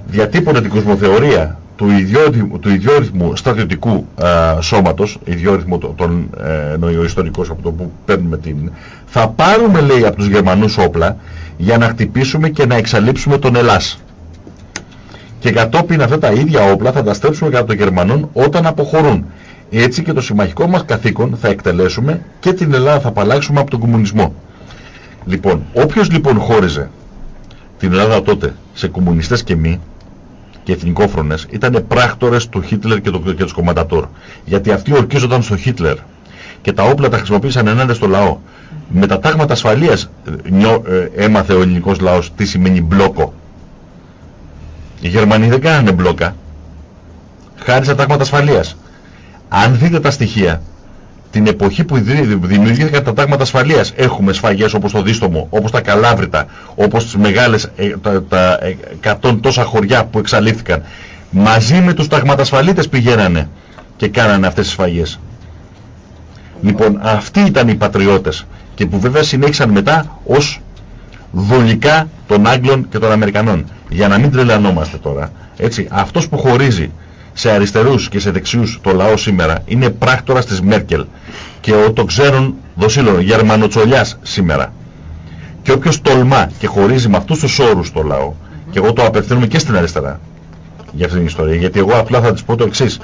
διατύπωνε την κοσμοθεωρία του, ιδιόρυθμου, του ιδιόρυθμου στρατιωτικού α, σώματος, ιδιόρυθμο το- τον ε, εννοεί ο ιστορικός από το που παίρνουμε την... Θα πάρουμε λέει από τους Γερμανούς όπλα για να χτυπήσουμε και να εξαλείψουμε τον Ελλάς. Και κατόπιν αυτά τα ίδια όπλα θα τα στρέψουμε κατά των Γερμανών όταν αποχωρούν. Έτσι και το συμμαχικό μας καθήκον θα εκτελέσουμε και την Ελλάδα θα απαλλάξουμε από τον κομμουνισμό. Λοιπόν, όποιος λοιπόν χώριζε την Ελλάδα τότε σε κομμουνιστές και μη και εθνικόφρονες ήταν πράκτορες του Χίτλερ και, το, και τους κομμαντατόρ. Γιατί αυτοί ορκίζονταν στο Χίτλερ και τα όπλα τα χρησιμοποίησαν ενάντια στο λαό. Με τα τάγματα ασφαλείας ε, νιώ- ε, έμαθε ο ελληνικός λαός τι σημαίνει μπλόκο. Οι Γερμανοί δεν κάνανε μπλόκα. Χάρη σε τάγματα ασφαλείας. Αν δείτε τα στοιχεία, την εποχή που δη- δημιουργήθηκαν τα τάγματα ασφαλείας έχουμε σφαγές όπως το Δίστομο, όπως τα Καλάβρητα, όπως τις μεγάλες ε, τα, τα ε, εκατόν τόσα χωριά που εξαλείφθηκαν. Μαζί με τους ταγματασφαλίτες πηγαίνανε και κάνανε αυτές τις σφαγές. Λοιπόν, αυτοί ήταν οι πατριώτες και που βέβαια συνέχισαν μετά ως δολικά των Άγγλων και των Αμερικανών. Για να μην τρελανόμαστε τώρα. Έτσι, αυτός που χωρίζει σε αριστερούς και σε δεξιούς το λαό σήμερα είναι πράκτορας της Μέρκελ και ο, το ξέρουν δοσίλων Γερμανοτσολιάς σήμερα. Και όποιος τολμά και χωρίζει με αυτούς τους όρους το λαό και εγώ το απευθύνομαι και στην αριστερά για αυτήν την ιστορία γιατί εγώ απλά θα της πω το εξής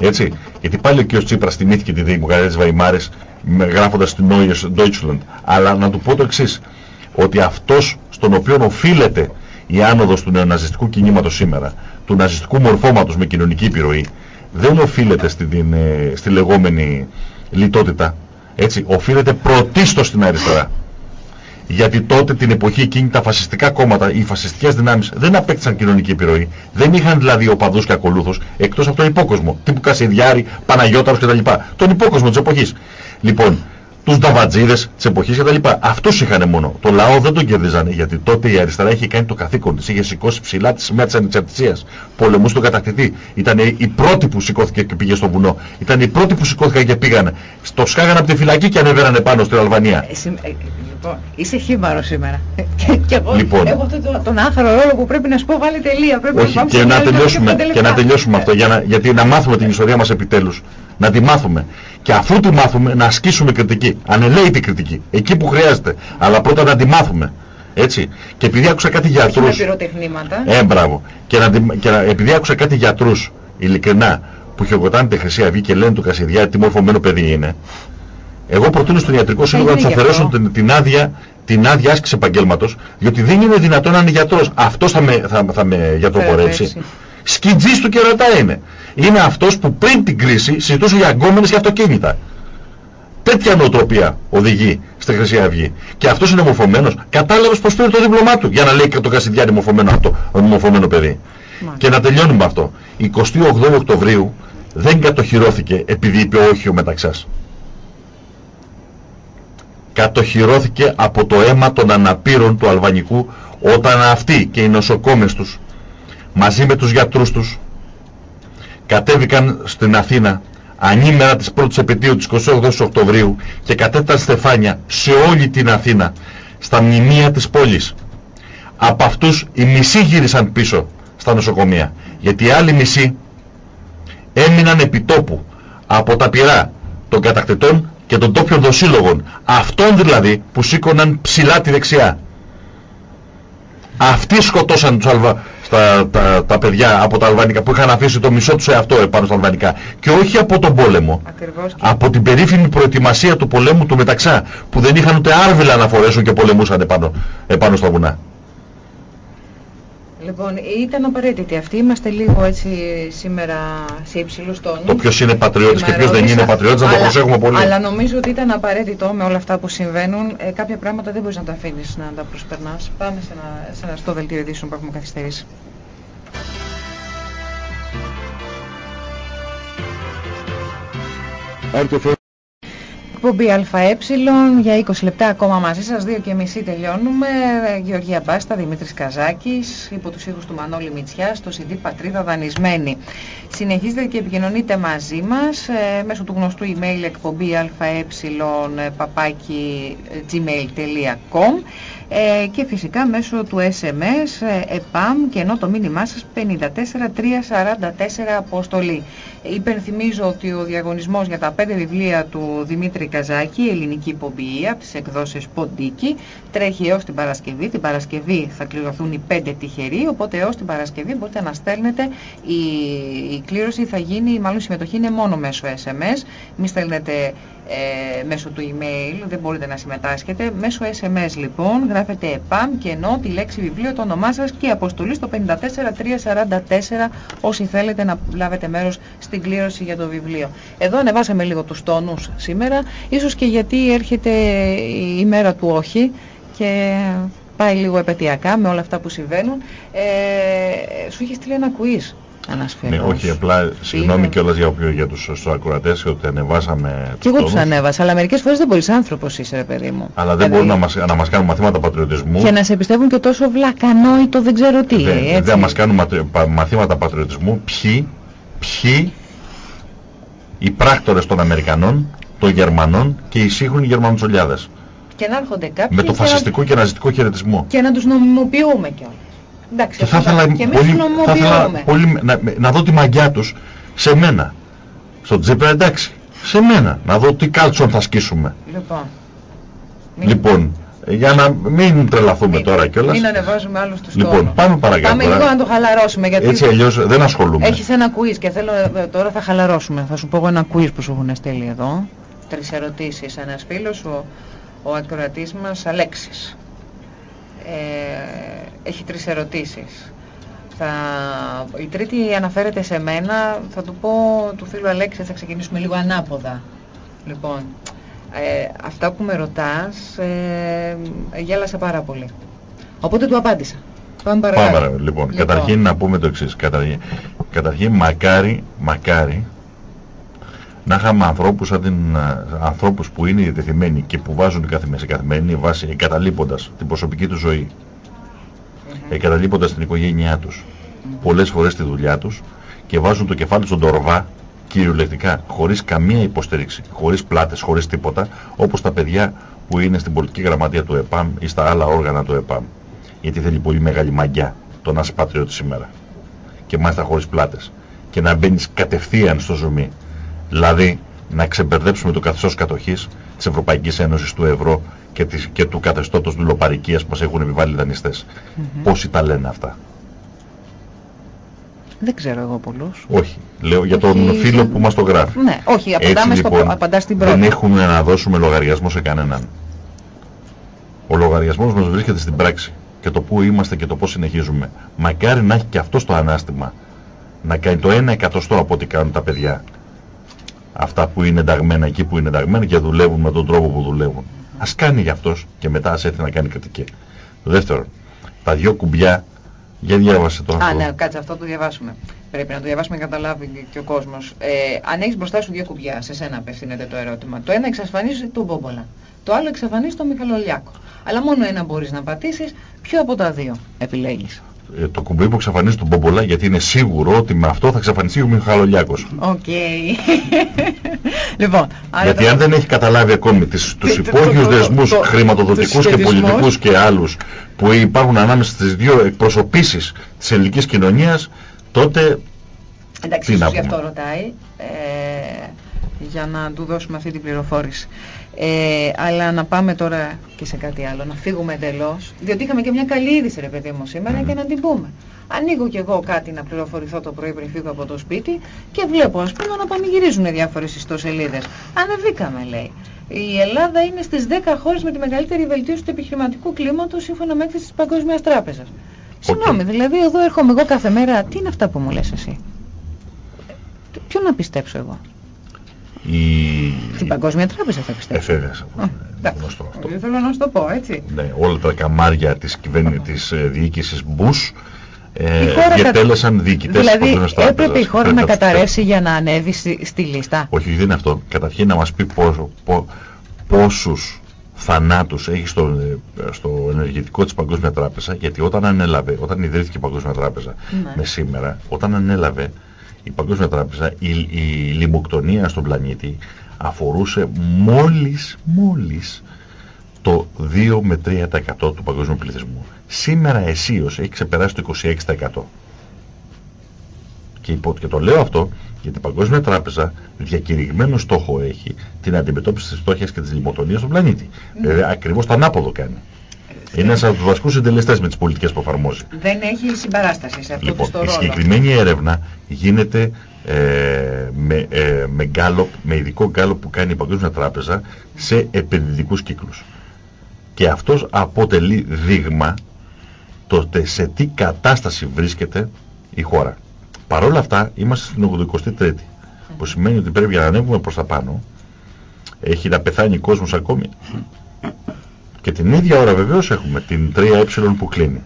έτσι, γιατί πάλι ο κ. Τσίπρας θυμήθηκε τη Δημοκρατία της Βαϊμάρης με- γράφοντας την Neues Deutschland αλλά να του πω το εξής ότι αυτός στον οποίο οφείλεται η άνοδος του νεοναζιστικού κινήματος σήμερα, του ναζιστικού μορφώματος με κοινωνική επιρροή, δεν οφείλεται στη, την, ε, στη λεγόμενη λιτότητα. Έτσι, οφείλεται πρωτίστως στην αριστερά. Γιατί τότε την εποχή εκείνη τα φασιστικά κόμματα, οι φασιστικές δυνάμεις δεν απέκτησαν κοινωνική επιρροή. Δεν είχαν δηλαδή οπαδούς και ακολούθους εκτός από τον υπόκοσμο. Τύπου Κασιδιάρη, Παναγιώταρος κτλ. Τον υπόκοσμο της εποχής. Λοιπόν, τους νταβατζίδες της εποχής κτλ. Αυτούς είχαν μόνο. Το λαό δεν τον κερδίζανε γιατί τότε η αριστερά είχε κάνει το καθήκον της. Είχε σηκώσει ψηλά τη σημαία της ανεξαρτησίας. Πολεμούσε τον κατακτητή. Ήταν η πρώτη που σηκώθηκε και πήγε στο βουνό. Ήταν οι πρώτοι που σηκώθηκαν και πήγαν. Το σκάγανε από τη φυλακή και ανεβαίνανε πάνω στην Αλβανία. Ε, συμ- ε, λοιπόν, είσαι χήμαρο σήμερα. [laughs] Και, και εγώ Λοιπόν. έχω αυτό το, τον άθαρο ρόλο που πρέπει να σου πω βάλει τελεία. Πρέπει Όχι, πάμε και σε να μια τελειώσουμε, πέντε και να λεπτά. τελειώσουμε αυτό, για να, γιατί να μάθουμε την ιστορία μας επιτέλους. Να τη μάθουμε. Και αφού τη μάθουμε, να ασκήσουμε κριτική. Ανελαίτη κριτική. Εκεί που χρειάζεται. Αλλά πρώτα να τη μάθουμε. Έτσι. Και επειδή άκουσα κάτι Όχι με γιατρούς... πυροτεχνήματα. Ε, μπράβο. Και, να, τη- και να, επειδή άκουσα κάτι γιατρούς, ειλικρινά, που χειροκροτάνε τη Χρυσή Αυγή και λένε του Κασιδιά τι μορφωμένο παιδί είναι. Εγώ προτείνω στον ιατρικό σύλλογο να είναι τους γι' αφαιρέσουν αυτό. την, την, άδεια, την άδεια άσκηση επαγγέλματος, διότι δεν είναι δυνατόν να είναι γιατρός. Αυτός θα με, θα, θα με γιατροπορέψει. Θεραπεύσει. Σκιτζής του κερατά είναι. Είναι αυτός που πριν την κρίση συζητούσε για γκόμενες και αυτοκίνητα. Τέτοια νοοτροπία οδηγεί στη Χρυσή Αυγή. Και αυτός είναι μορφωμένος. Κατάλαβες πως πήρε το δίπλωμά του για να λέει και το Κασιδιάρη μορφωμένο αυτό, μορφωμένο παιδί. Μάλιστα. Και να τελειώνουμε με αυτό. 28 Οκτωβρίου δεν κατοχυρώθηκε επειδή είπε όχι ο Μεταξάς. Κατοχυρώθηκε από το αίμα των αναπήρων του Αλβανικού όταν αυτοί και οι νοσοκόμες τους μαζί με τους γιατρούς τους κατέβηκαν στην Αθήνα ανήμερα της πρώτης επαιτίου της 28 Οκτωβρίου και κατέτασαν στεφάνια σε όλη την Αθήνα στα μνημεία της πόλης. Από αυτούς οι μισοί γύρισαν πίσω στα νοσοκομεία γιατί οι άλλοι μισοί έμειναν επιτόπου από τα πυρά των κατακτητών και των τόπιων δοσύλλογων. Αυτών δηλαδή που σήκωναν ψηλά τη δεξιά. Αυτοί σκοτώσαν τους αλβα... στα, τα, τα παιδιά από τα αλβανικά που είχαν αφήσει το μισό τους εαυτό επάνω στα αλβανικά. Και όχι από τον πόλεμο. Ακριβώς και Από την περίφημη προετοιμασία του πολέμου του Μεταξά που δεν είχαν ούτε άρβιλα να φορέσουν και πολεμούσαν επάνω, επάνω στα βουνά. Λοιπόν, ήταν απαραίτητη αυτή. Είμαστε λίγο έτσι σήμερα σε υψηλούς τόνους. Το ποιος είναι πατριώτης και ποιος δεν είναι πατριώτης να το προσέχουμε πολύ. Αλλά νομίζω ότι ήταν απαραίτητο με όλα αυτά που συμβαίνουν. Ε, κάποια πράγματα δεν μπορείς να τα αφήνεις να τα προσπερνάς. Πάμε σε ένα, σε ένα στο δελτίο ειδήσεων που έχουμε καθυστερήσει. Εκπομπή ΑΕ για 20 λεπτά ακόμα μαζί σας, 2 και μισή τελειώνουμε. Γεωργία Μπάστα, Δημήτρης Καζάκης, υπό τους ήχους του Μανώλη Μητσιά, στο CD Πατρίδα Δανεισμένη. Συνεχίζετε και επικοινωνείτε μαζί μας ε, μέσω του γνωστού email εκπομπή αε παπάκι gmail.com ε, και φυσικά μέσω του SMS ε, ΕΠΑΜ και ενώ το μήνυμά σας 54344 αποστολή. Υπενθυμίζω ότι ο διαγωνισμός για τα πέντε βιβλία του Δημήτρη Καζάκη, ελληνική πομπή από τις εκδόσεις Ποντίκη, τρέχει έως την Παρασκευή. Την Παρασκευή θα κληρωθούν οι πέντε τυχεροί, οπότε έως την Παρασκευή μπορείτε να στέλνετε. Η, η κλήρωση θα γίνει, μάλλον η συμμετοχή είναι μόνο μέσω SMS. Μην στέλνετε ε, μέσω του email, δεν μπορείτε να συμμετάσχετε. Μέσω SMS λοιπόν γράφετε ΕΠΑΜ και ενώ τη λέξη βιβλίο, το όνομά σας και αποστολή στο 54344 όσοι θέλετε να λάβετε μέρος στην κλήρωση για το βιβλίο. Εδώ ανεβάσαμε λίγο τους τόνους σήμερα, ίσως και γιατί έρχεται η ημέρα του όχι και πάει λίγο επαιτειακά με όλα αυτά που συμβαίνουν. Ε, σου είχε στείλει ένα quiz. Ένας Ναι, φίλος. όχι, απλά συγγνώμη Είναι. κιόλας για, για, για τους στους ακροατές ότι ανεβάσαμε Και εγώ τους τόνους, ανέβασα, αλλά μερικές φορές δεν μπορείς άνθρωπος είσαι ρε παιδί μου. Αλλά δεν Δηλαδή, μπορούν να μας, να μας κάνουν μαθήματα πατριωτισμού. Και να σε πιστεύουν και τόσο βλακανόητο δεν ξέρω τι. δεν, έτσι. δεν μας κάνουν ματι- πα- μαθήματα πατριωτισμού ποιοι, ποιοι οι πράκτορες των Αμερικανών, των Γερμανών και οι σύγχρονοι Γερμανοτσολιάδες. Και να έρχονται κάποιοι Με το και να- φασιστικό και ναζιστικό χαιρετισμό. και να τους νομιμοποιούμε κιόλας. Εντάξει, Και θα αυτά- ήθελα, και εμείς πολύ, τους θα ήθελα νομιμοποιούμε. πολύ να, να δω τη μαγιά τους σε μένα. Στον Τζίπρα εντάξει. Σε μένα. Να δω τι κάλτσον θα σκίσουμε. Λοιπόν, μην- Λοιπόν, για να μην τρελαθούμε μην- τώρα κιόλας. Μην ανεβάζουμε άλλους τους Λοιπόν, τόνους. πάμε παρακάτω. Πάμε τώρα. λίγο να το χαλαρώσουμε γιατί Έτσι αλλιώς δεν ασχολούμαι. έχεις ένα quiz και θέλω ε, τώρα θα χαλαρώσουμε. Θα σου πω εγώ ένα quiz που σου έχουν στείλει εδώ. Τρεις ερωτήσεις. Ένας φίλος, ο, ο ακροατής μας Αλέξης. Ε, έχει τρεις ερωτήσεις. Θα, η τρίτη αναφέρεται σε μένα. Θα του πω του φίλου Αλέξη, θα ξεκινήσουμε λίγο ανάποδα. Λοιπόν, ε, αυτά που με ρωτάς, ε, γέλασα πάρα πολύ. Οπότε του απάντησα. Πάμε παρακάτω. Πάμε, λοιπόν, καταρχήν να πούμε το εξής. Καταρχήν, καταρχήν μακάρι, μακάρι να είχαμε ανθρώπους, σαν την, ε, ανθρώπους που είναι διατεθειμένοι και που βάζουν σε καθημερινή βάση εγκαταλείποντας την προσωπική τους ζωή, εγκαταλείποντας την οικογένειά τους, πολλές φορές τη δουλειά τους και βάζουν το κεφάλι στον τορβά κυριολεκτικά, χωρίς καμία υποστήριξη, χωρίς πλάτες, χωρίς τίποτα, όπως τα παιδιά που είναι στην πολιτική γραμματεία του ΕΠΑΜ ή στα άλλα όργανα του ΕΠΑΜ. Γιατί θέλει πολύ μεγάλη μαγιά το να είσαι πατριώτης σήμερα. Και μάλιστα χωρίς πλάτες. Και να μπαίνεις κατευθείαν στο ζουμί. Δηλαδή να ξεμπερδέψουμε το καθεστώς κατοχής της Ευρωπαϊκής Ένωσης του Ευρώ και, της, και του καθεστώτος δουλοπαρικίας που μας έχουν επιβάλει οι δανειστές. Mm -hmm. Πόσοι τα λένε αυτά; Δεν ξέρω εγώ πολλούς. Όχι. Λέω για τον φίλο που μας το γράφει. Ναι, όχι, απαντάμε Έτσι, λοιπόν, απαντά στην πρώτη. Δεν έχουμε να δώσουμε λογαριασμό σε κανέναν. Ο λογαριασμός μας βρίσκεται στην πράξη και το πού είμαστε και το πώς συνεχίζουμε. Μακάρι να έχει και αυτό το ανάστημα να κάνει το 1 εκατοστό από ό,τι κάνουν τα παιδιά. Αυτά που είναι ενταγμένα εκεί που είναι ενταγμένα και δουλεύουν με τον τρόπο που δουλεύουν. Ας κάνει για αυτός και μετά ας έρθει να κάνει κριτική. Δεύτερον, τα δυο κουμπιά για διάβασε το Α, ναι, κάτσε αυτό το διαβάσουμε. Πρέπει να το διαβάσουμε και να καταλάβει και ο κόσμος. Ε, αν έχεις μπροστά σου δύο κουμπιά, σε σένα απευθύνεται το ερώτημα. Το ένα εξασφανίζει τον Μπόμπολα. Το άλλο εξαφανίζει τον Μιχαλολιάκο. Αλλά μόνο ένα μπορείς να πατήσεις. Ποιο από τα δύο επιλέγεις. Ε, το κουμπί που εξαφανίζει τον Μπόμπολα γιατί είναι σίγουρο ότι με αυτό θα εξαφανιστεί ο Μιχαλολιάκος. OK. Okay. λοιπόν, γιατί αν δεν έχει καταλάβει ακόμη τις, τους υπόγειους δεσμούς χρηματοδοτικούς και πολιτικούς και άλλους που υπάρχουν ανάμεσα στις δύο εκπροσωπήσεις της ελληνικής κοινωνίας, τότε Εντάξει, ίσως γι' αυτό ρωτάει, ε, για να του δώσουμε αυτή την πληροφόρηση. Ε, αλλά να πάμε τώρα και σε κάτι άλλο, να φύγουμε εντελώς. Διότι είχαμε και μια καλή είδηση, ρε παιδί μου, σήμερα και να την πούμε. Ανοίγω κι εγώ κάτι να πληροφορηθώ το πρωί πριν φύγω από το σπίτι και βλέπω, ας πούμε, να πανηγυρίζουν διάφορες ιστοσελίδες. Ανεβήκαμε, λέει. Η Ελλάδα είναι στις 10 χώρες με τη μεγαλύτερη βελτίωση του επιχειρηματικού κλίματος σύμφωνα με έκθεση της Παγκόσμιας Τράπεζας. Συγγνώμη, δηλαδή εδώ έρχομαι εγώ κάθε μέρα. Τι είναι αυτά που μου λες εσύ; Ποιο να πιστέψω εγώ; Η... Στην Παγκόσμια Τράπεζα θα πιστεύω. Εφέδες. Γνωστό αυτό. Δεν θέλω να σου το πω, έτσι. Ναι, όλα τα καμάρια της, κυβέρνη, της ε, διοίκησης Μπούς ε, διατέλεσαν διοικητές Δηλαδή έπρεπε η χώρα να καταρρεύσει για να ανέβει στη, στη λίστα; Όχι, δεν είναι αυτό. Καταρχήν να μας πει πόσο, πό, πόσους θανάτους έχει στο, ε, στο ενεργητικό της Παγκόσμια Τράπεζα γιατί όταν ανέλαβε, όταν ιδρύθηκε η Παγκόσμια Τράπεζα ναι. με σήμερα, όταν ανέλαβε η Παγκόσμια Τράπεζα, η, η λιμοκτονία στον πλανήτη αφορούσε μόλις, μόλις το 2 με 3% του παγκόσμιου πληθυσμού. Σήμερα αισίως έχει ξεπεράσει το 26%. Και, και το λέω αυτό γιατί η Παγκόσμια Τράπεζα διακηρυγμένο στόχο έχει την αντιμετώπιση της φτώχειας και της λιμοκτονίας στον πλανήτη. Mm. Δηλαδή ακριβώς το ανάποδο κάνει. Είναι ένας από τους βασικούς συντελεστές με τις πολιτικές που εφαρμόζει. Δεν έχει συμπαράσταση σε αυτό λοιπόν, το ρόλο. Η συγκεκριμένη έρευνα γίνεται ε, με, ε, με, γκάλοπ, με ειδικό γκάλοπ που κάνει η Παγκόσμια Τράπεζα σε επενδυτικούς κύκλους. Και αυτός αποτελεί δείγμα τότε σε τι κατάσταση βρίσκεται η χώρα. Παρ' όλα αυτά είμαστε στην 83η, που σημαίνει ότι πρέπει να ανέβουμε προς τα πάνω. Έχει να πεθάνει κόσμος ακόμη. Και την ίδια ώρα βεβαίως έχουμε την 3ε που κλείνει.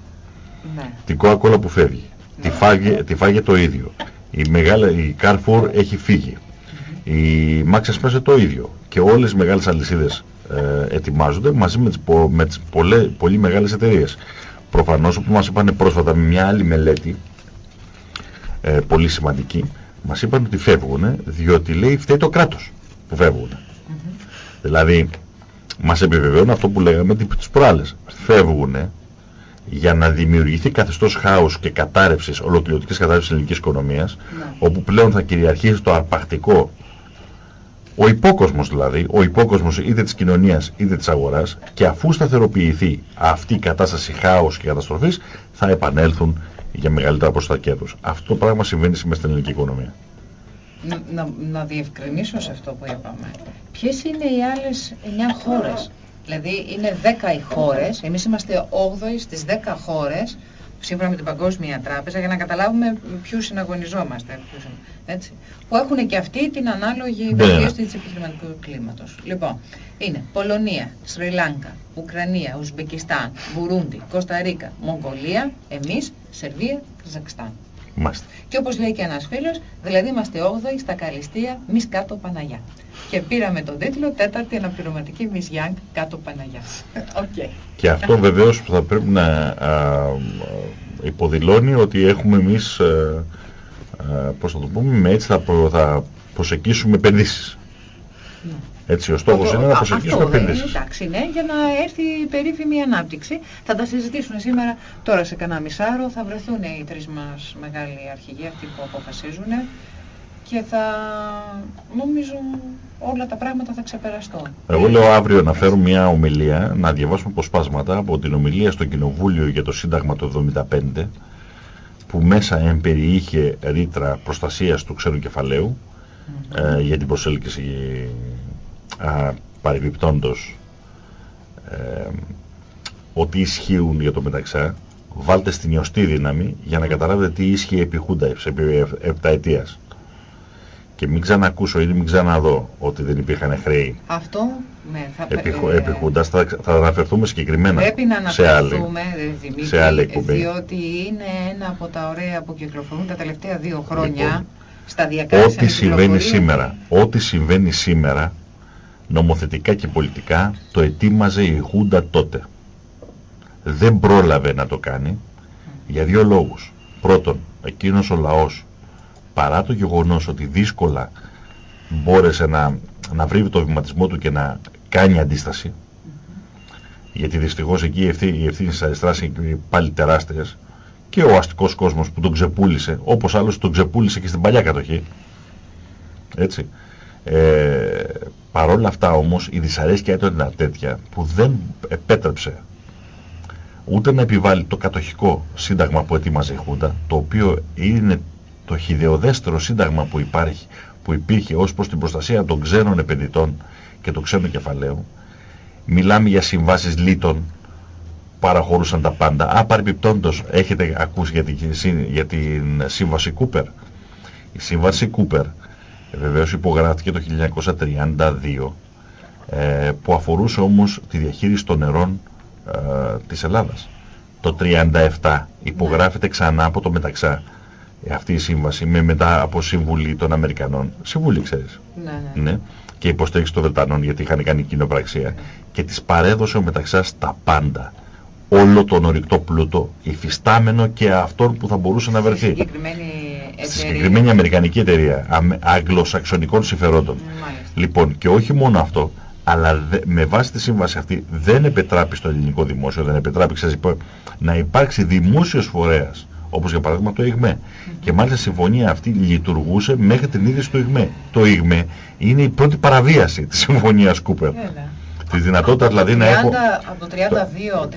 Ναι. Την Coca-Cola που φεύγει. Ναι. Τη, φάγε, τη φάγε το ίδιο. Η, μεγάλη, η Carrefour έχει φύγει. Η Max Express το ίδιο. Και όλες οι μεγάλες αλυσίδες ε, ετοιμάζονται μαζί με τις, με τις πολλές, πολύ μεγάλες εταιρείες. Προφανώς όπως μας είπαν πρόσφατα με μια άλλη μελέτη ε, πολύ σημαντική μας είπαν ότι φεύγουν διότι λέει φταίει το κράτος που φεύγουν. Mm Δηλαδή μας επιβεβαιώνει αυτό που λέγαμε τις προάλλες. Φεύγουν για να δημιουργηθεί καθεστώς χάους και κατάρρευσης, ολοκληρωτικής κατάρρευσης της ελληνικής οικονομίας, ναι. όπου πλέον θα κυριαρχήσει το αρπακτικό, ο υπόκοσμος δηλαδή, ο υπόκοσμος είτε της κοινωνίας είτε της αγοράς, και αφού σταθεροποιηθεί αυτή η κατάσταση χάους και καταστροφής, θα επανέλθουν για μεγαλύτερα ποσοστά τους. Αυτό το πράγμα συμβαίνει σήμερα στην ελληνική οικονομία να, να, να διευκρινίσω σε αυτό που είπαμε. Ποιες είναι οι άλλες 9 χώρες; Δηλαδή είναι 10 οι χώρες, εμείς είμαστε 8 στις 10 χώρες, σύμφωνα με την Παγκόσμια Τράπεζα, για να καταλάβουμε ποιους συναγωνιζόμαστε. Ποιους, έτσι, που έχουν και αυτοί την ανάλογη ναι. βελτίωση της επιχειρηματικού κλίματος. Λοιπόν, είναι Πολωνία, Σρι Λάγκα, Ουκρανία, Ουσμπεκιστάν, Μπουρούντι, Κωνσταντίνα, Μογγολία, εμείς, Σερβία, Καζακστάν. Μάλιστα. Και όπως λέει και ένας φίλος, δηλαδή είμαστε 8η στα Καλυστία, μη κάτω Παναγιά. Και πήραμε τον τίτλο τέταρτη αναπληρωματική Miss Young κάτω Παναγιά. [laughs] Okay. Και αυτό βεβαίως θα πρέπει να α, υποδηλώνει ότι έχουμε εμείς, α, α, πώς θα το πούμε, έτσι θα, προ, θα προσεκίσουμε επενδύσεις. Ναι. Έτσι, ο στόχος είναι να προσεγγίσουμε επενδύσεις. Εντάξει, ναι, για να έρθει η περίφημη ανάπτυξη. Θα τα συζητήσουμε σήμερα, τώρα σε κανένα μισάρο, θα βρεθούν οι τρεις μας μεγάλοι αρχηγοί, αυτοί που αποφασίζουν και θα, νομίζω, όλα τα πράγματα θα ξεπεραστούν. Εγώ λέω αύριο να φέρω μια ομιλία, να διαβάσουμε αποσπάσματα από την ομιλία στο Κοινοβούλιο για το Σύνταγμα του 1975, που μέσα εμπεριείχε ρήτρα προστασίας του ξένου κεφαλαίου, ε, για την προσέλκυση παρεμπιπτόντος ε, ότι ισχύουν για το μεταξά βάλτε στην ιωστή δύναμη για να καταλάβετε τι ίσχυε επί Χούντα επί επταετίας. Και μην ξανακούσω ή μην ξαναδώ ότι δεν υπήρχαν χρέη. Αυτό ναι, θα επί, ε, επί Χούντας. Θα, θα αναφερθούμε συγκεκριμένα πρέπει να αναφερθούμε, σε άλλη, Δημήτρη, διότι είναι ένα από τα ωραία που κυκλοφορούν τα τελευταία δύο χρόνια λοιπόν, σταδιακά ό,τι συμβαίνει σήμερα, ό,τι συμβαίνει σήμερα νομοθετικά και πολιτικά το ετοίμαζε η Χούντα τότε. Δεν πρόλαβε να το κάνει για δύο λόγους. Πρώτον, εκείνος ο λαός παρά το γεγονός ότι δύσκολα μπόρεσε να, να βρει το βηματισμό του και να κάνει αντίσταση γιατί δυστυχώς εκεί οι ευθύνη, οι ευθύνη της αριστεράς είναι πάλι τεράστιες και ο αστικός κόσμος που τον ξεπούλησε όπως άλλος τον ξεπούλησε και στην παλιά κατοχή έτσι ε, παρόλα αυτά όμως η δυσαρέσκεια ήταν τέτοια που δεν επέτρεψε ούτε να επιβάλλει το κατοχικό σύνταγμα που ετοίμαζε η Χούντα, το οποίο είναι το χιδεοδέστερο σύνταγμα που, υπάρχει, που υπήρχε ως προς την προστασία των ξένων επενδυτών και των ξένων κεφαλαίων. Μιλάμε για συμβάσεις λίτων παραχωρούσαν τα πάντα. Α, παρεμπιπτόντως, έχετε ακούσει για την, για την σύμβαση Κούπερ. Η σύμβαση Κούπερ βεβαίως υπογράφηκε το 1932 ε, που αφορούσε όμως τη διαχείριση των νερών ε, της Ελλάδας. Το 1937 υπογράφεται ξανά από το Μεταξά ε, αυτή η σύμβαση με μετά από συμβουλή των Αμερικανών. Συμβουλή ξέρεις. Ναι, ναι. ναι. Και υποστήριξη των Βρετανών γιατί είχαν κάνει κοινοπραξία. Και τις παρέδωσε ο Μεταξάς τα πάντα όλο τον ορυκτό πλούτο υφιστάμενο και αυτόν που θα μπορούσε να βρεθεί. Στη συγκεκριμένη αμερικανική εταιρεία, αγγλοσαξονικών συμφερόντων. Λοιπόν, και όχι μόνο αυτό, αλλά με βάση τη σύμβαση αυτή δεν επιτράπει στο ελληνικό δημόσιο, δεν επιτράπει ξέρεις, να υπάρξει δημόσιος φορέας, όπως για παράδειγμα το ΙΓΜΕ. Και μάλιστα η συμφωνία αυτή λειτουργούσε μέχρι την ίδρυση του ΙΓΜΕ. Το ΙΓΜΕ είναι η πρώτη παραβίαση της συμφωνίας Κούπερ τη δυνατότητα δηλαδή να έχω... Από το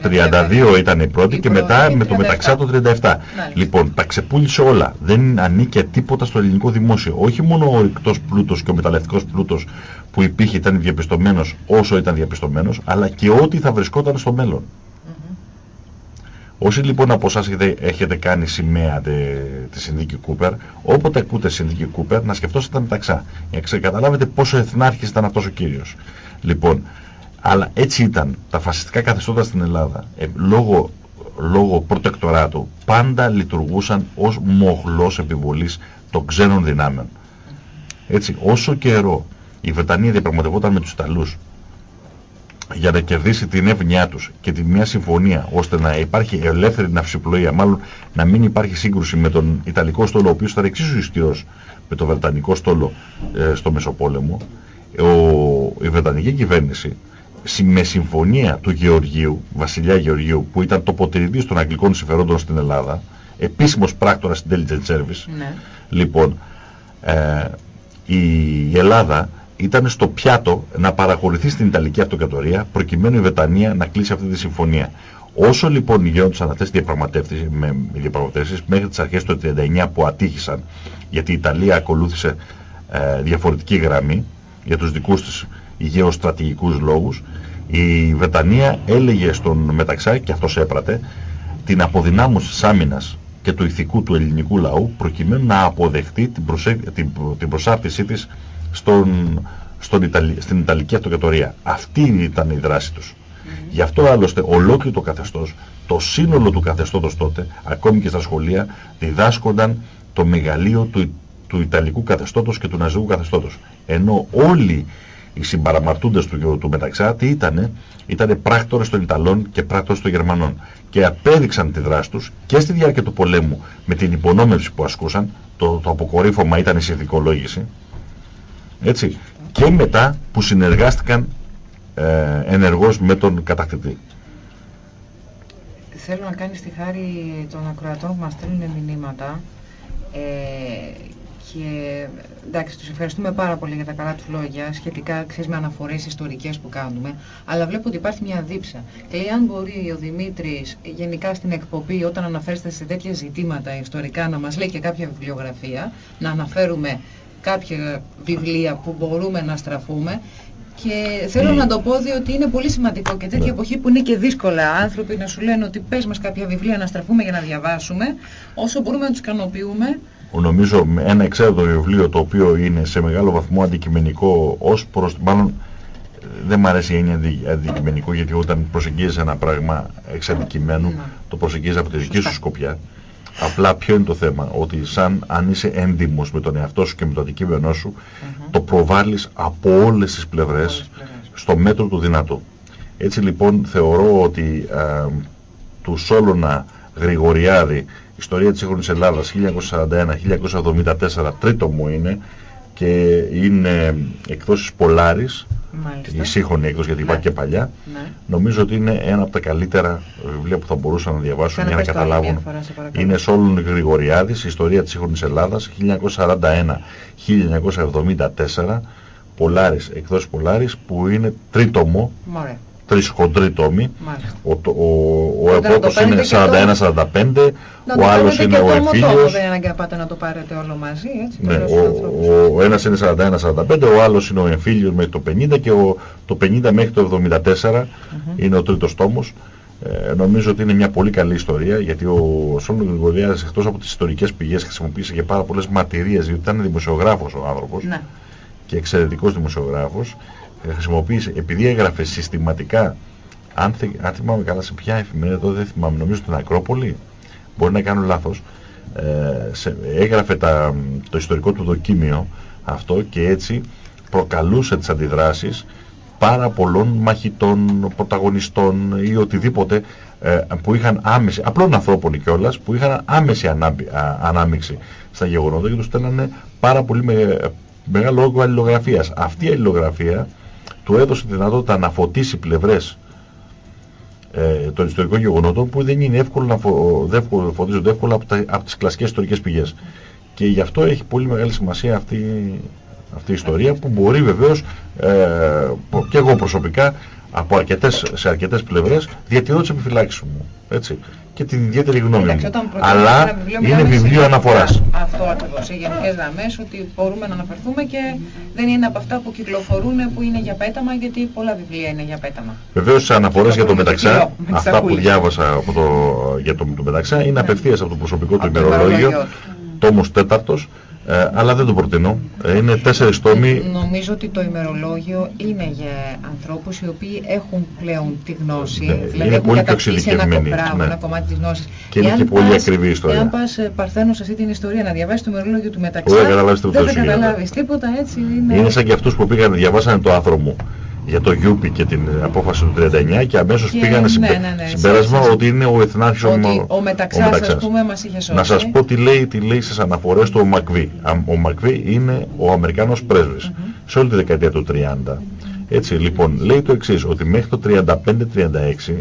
32, 32 ήταν η πρώτη και μετά με το μεταξά το 37. Λοιπόν, τα ξεπούλησε όλα. Δεν ανήκε τίποτα στο ελληνικό δημόσιο. Όχι μόνο ο ρηκτός πλούτος και ο μεταλλευτικός πλούτος που υπήρχε ήταν διαπιστωμένος όσο ήταν διαπιστωμένος, αλλά και ό,τι θα βρισκόταν στο μέλλον. Όσοι λοιπόν από εσάς έχετε, έχετε κάνει σημαία τη, τη συνδίκη Κούπερ, όποτε ακούτε συνδίκη Κούπερ, να σκεφτόσαστε τα μεταξά. Για να καταλάβετε πόσο εθνάρχης ήταν αυτός ο κύριος. Λοιπόν, αλλά έτσι ήταν τα φασιστικά καθεστώτα στην Ελλάδα, ε, λόγω, λόγω προτεκτοράτου, πάντα λειτουργούσαν ως μοχλός επιβολής των ξένων δυνάμεων. Έτσι, όσο καιρό η Βρετανία διαπραγματευόταν με τους Ιταλούς για να κερδίσει την εύνοιά τους και τη μια συμφωνία ώστε να υπάρχει ελεύθερη ναυσιπλοεία, μάλλον να μην υπάρχει σύγκρουση με τον Ιταλικό στόλο, ο οποίος ήταν εξίσου ισχυρός με τον Βρετανικό στόλο ε, στο Μεσοπόλεμο, ο, η Βρετανική κυβέρνηση με συμφωνία του Γεωργίου, βασιλιά Γεωργίου, που ήταν τοποτηρητής των αγγλικών συμφερόντων στην Ελλάδα, επίσημος πράκτορας intelligence service, ναι. λοιπόν, ε, η Ελλάδα ήταν στο πιάτο να παραχωρηθεί στην Ιταλική Αυτοκρατορία προκειμένου η Βρετανία να κλείσει αυτή τη συμφωνία. Όσο λοιπόν γινόντουσαν αυτές οι διαπραγματεύσεις, μέχρι τις αρχές του 1939 που ατύχησαν, γιατί η Ιταλία ακολούθησε ε, διαφορετική γραμμή για τους δικούς της γεωστρατηγικούς λόγους, η Βρετανία έλεγε στον Μεταξά, και αυτός έπρατε, την αποδυνάμωση της άμυνας και του ηθικού του ελληνικού λαού προκειμένου να αποδεχτεί την, προσε... την... την προσάρτησή της στον... Στον Ιταλ... στην Ιταλική Αυτοκρατορία. Αυτή ήταν η δράση τους. Γι' αυτό άλλωστε ολόκληρο το καθεστώς, το σύνολο του καθεστώτος τότε, ακόμη και στα σχολεία, διδάσκονταν το μεγαλείο του, του Ιταλικού καθεστώτος και του Ναζικού καθεστώτος. Ενώ όλοι οι συμπαραμαρτούντες του, του Μεταξά τι ήτανε, ήτανε πράκτορες των Ιταλών και πράκτορες των Γερμανών και απέδειξαν τη δράση τους και στη διάρκεια του πολέμου με την υπονόμευση που ασκούσαν, το, το αποκορύφωμα ήταν η συνθηκολόγηση, έτσι, και μετά που συνεργάστηκαν ε, ενεργώς με τον κατακτητή. Θέλω να κάνεις τη χάρη των ακροατών που μας στέλνουν μηνύματα ε, και εντάξει, τους ευχαριστούμε πάρα πολύ για τα καλά τους λόγια, σχετικά ξέρεις, με αναφορές ιστορικές που κάνουμε, αλλά βλέπω ότι υπάρχει μια δίψα. Και λέει, αν μπορεί ο Δημήτρης γενικά στην εκπομπή, όταν αναφέρεστε σε τέτοια ζητήματα ιστορικά, να μας λέει και κάποια βιβλιογραφία, να αναφέρουμε κάποια βιβλία που μπορούμε να στραφούμε, και θέλω να το πω διότι είναι πολύ σημαντικό και τέτοια ναι. εποχή που είναι και δύσκολα άνθρωποι να σου λένε ότι πες μας κάποια βιβλία να στραφούμε για να διαβάσουμε, όσο μπορούμε να τους ικανοποιούμε, νομίζω ένα εξαίρετο βιβλίο το οποίο είναι σε μεγάλο βαθμό αντικειμενικό ως προς, μάλλον δεν μου αρέσει η έννοια αντικειμενικό γιατί όταν προσεγγίζεις ένα πράγμα εξ αντικειμένου ναι. το προσεγγίζεις από τη δική σου σκοπιά. Απλά ποιο είναι το θέμα; Ότι σαν αν είσαι έντιμος με τον εαυτό σου και με το αντικείμενό σου το προβάλλεις από όλες τις πλευρές. στο μέτρο του δυνατού. Έτσι λοιπόν θεωρώ ότι ε, του Σόλωνα Γρηγοριάδη Ιστορία της σύγχρονης Ελλάδας 1941-1974 τρίτο μου είναι και είναι εκδόσεις Πολάρης η σύγχρονη έκδοση γιατί υπάρχει και παλιά. Ναι. νομίζω ότι είναι ένα από τα καλύτερα βιβλία που θα μπορούσαν να διαβάσουν για να καταλάβουν. είναι Σόλων Γρηγοριάδης Ιστορία της σύγχρονης Ελλάδας 1941-1974 Πολάρης, εκδόσεις Πολάρης που είναι τρίτομο Μωρέ τρεις χοντροί τόμοι. Ο, ο, ο επόπτος είναι 41-45, ο άλλος είναι ο εμφύλιος. Δεν είναι πάτε να το πάρετε όλο μαζί, έτσι. Ναι, ο, ο, ένας είναι 41-45, ο άλλος είναι ο εμφύλιος μέχρι το 50 και ο, το 50 μέχρι το 74 είναι ο τρίτος τόμος. Ε, νομίζω ότι είναι μια πολύ καλή ιστορία γιατί ο Σόλων Γρηγοριάδης εκτός από τις ιστορικές πηγές χρησιμοποίησε και πάρα πολλές μαρτυρίες γιατί ήταν δημοσιογράφος ο άνθρωπος ναι. και εξαιρετικός δημοσιογράφος ε, χρησιμοποίησε, επειδή έγραφε συστηματικά, αν, θε, αν θυμάμαι καλά σε ποια εφημερίδα, εδώ δεν θυμάμαι, νομίζω την Ακρόπολη, μπορεί να κάνω λάθος, ε, σε, έγραφε τα, το ιστορικό του δοκίμιο αυτό και έτσι προκαλούσε τις αντιδράσεις πάρα πολλών μαχητών, πρωταγωνιστών ή οτιδήποτε ε, που είχαν άμεση, απλών ανθρώπων κιόλας, που είχαν άμεση ανάμειξη στα γεγονότα και τους στέλνανε πάρα πολύ με, μεγάλο όγκο αλληλογραφίας. Αυτή η αλληλογραφία του έδωσε τη δυνατότητα να φωτίσει πλευρές ε, των ιστορικών γεγονότων που δεν είναι εύκολο να φω, φωτίζονται εύκολα από, τα, από τις κλασικές ιστορικές πηγές. Και γι' αυτό έχει πολύ μεγάλη σημασία αυτή, αυτή η ιστορία που μπορεί βεβαίως ε, και εγώ προσωπικά από αρκετές, σε αρκετές πλευρές διατηρώ τις επιφυλάξεις μου. Έτσι και την ιδιαίτερη γνώμη μου. Αλλά είναι βιβλίο αναφοράς. Αυτό ακριβώς, σε γενικές γραμμές, ότι μπορούμε να αναφερθούμε και δεν είναι από αυτά που κυκλοφορούν που είναι για πέταμα, γιατί πολλά βιβλία είναι για πέταμα. Βεβαίως σε αναφορές για το μεταξά, αυτά που διάβασα από το, για το, το μεταξά είναι ναι. απευθείας από το προσωπικό του ημερολόγιο, τόμος τέταρτος, ε, αλλά δεν το προτείνω. Ε, είναι τέσσερις τόμοι. Νομίζω ότι το ημερολόγιο είναι για ανθρώπους οι οποίοι έχουν πλέον τη γνώση. Ναι, δηλαδή είναι πολύ πιο εξειδικευμένοι. Ένα, ναι. ένα κομμάτι της γνώσης. Και είναι και πολύ ακριβή η ιστορία. Εάν πας ε, παρθένος σε αυτή την ιστορία να διαβάσεις το ημερολόγιο του μεταξύ, δεν θα καταλάβεις τίποτα έτσι. Είναι, είναι σαν και αυτούς που πήγαν διαβάσανε το άθρο μου για το Γιούπι και την απόφαση του 39 και αμέσως και, πήγανε ναι, ναι, ναι, συμπέρασμα ότι είναι ο εθνάρχης ο, ο, ο μεταξάς, ας πούμε, μας είχε σώσει. Να σας πω τι λέει, τι λέει στις αναφορές του ο Μακβί. Ο Μακβί είναι ο Αμερικάνος πρέσβης mm -hmm. σε όλη τη δεκαετία του 30. Έτσι λοιπόν λέει το εξής, ότι μέχρι το 35-36,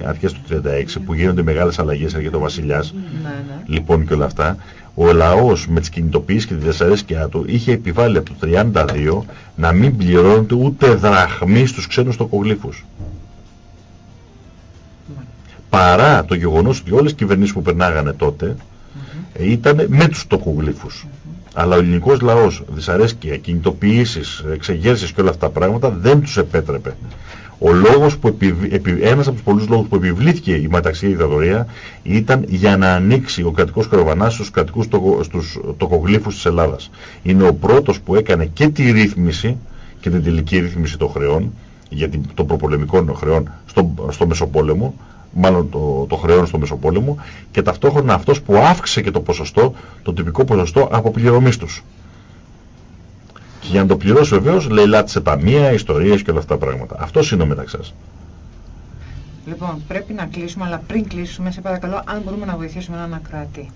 αρχές του 36 που γίνονται μεγάλες αλλαγές, έρχεται ο βασιλιάς, ναι, ναι. λοιπόν και όλα αυτά, ο λαός με τις κινητοποιήσεις και τη δυσαρέσκεια του είχε επιβάλει από το 32 να μην πληρώνεται ούτε δραχμή στους ξένους τοκογλύφους. Παρά το γεγονός ότι όλες οι κυβερνήσεις που περνάγανε τότε ήταν με τους τοκογλύφους. Αλλά ο ελληνικός λαός, δυσαρέσκεια, κινητοποιήσεις, εξεγέρσεις και όλα αυτά τα πράγματα δεν τους επέτρεπε. Ο λόγος που επι, ένας από τους πολλούς λόγους που επιβλήθηκε η μεταξύ δικτατορία ήταν για να ανοίξει ο κρατικός καραβανάς στους κρατικούς τοκο, στους τοκογλύφους της Ελλάδας. Είναι ο πρώτος που έκανε και τη ρύθμιση και την τελική ρύθμιση των χρεών για την, των προπολεμικών χρεών στο, στο Μεσοπόλεμο, μάλλον το, το χρεών στο Μεσοπόλεμο και ταυτόχρονα αυτός που αύξησε και το ποσοστό, το τυπικό ποσοστό αποπληρωμής τους. Και για να το πληρώσει βεβαίως λέει σε ταμεία, ιστορίες και όλα αυτά τα πράγματα. Αυτός είναι ο μεταξάς. Λοιπόν, πρέπει να κλείσουμε, αλλά πριν κλείσουμε, σε παρακαλώ, αν μπορούμε να βοηθήσουμε έναν ακράτη.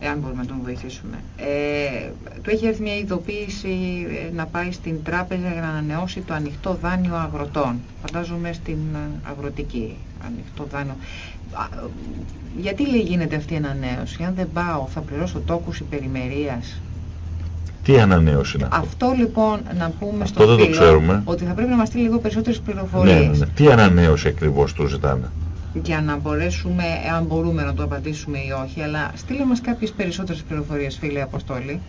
Εάν μπορούμε να τον βοηθήσουμε. Ε, του έχει έρθει μια ειδοποίηση ε, να πάει στην τράπεζα για να ανανεώσει το ανοιχτό δάνειο αγροτών. Φαντάζομαι στην ε, αγροτική ανοιχτό δάνειο. γιατί λέει γίνεται αυτή η ανανέωση; Αν δεν πάω θα πληρώσω τόκους υπερημερίας; Τι ανανέωση είναι αυτό. Αυτό λοιπόν να πούμε αυτό στο φίλο ότι θα πρέπει να μας στείλει λίγο περισσότερες πληροφορίες. Ναι, ναι, ναι. Τι ανανέωση ακριβώς του ζητάνε. Για να μπορέσουμε, εάν μπορούμε να το απαντήσουμε ή όχι, αλλά στείλε μας κάποιες περισσότερες πληροφορίες φίλε Αποστόλη,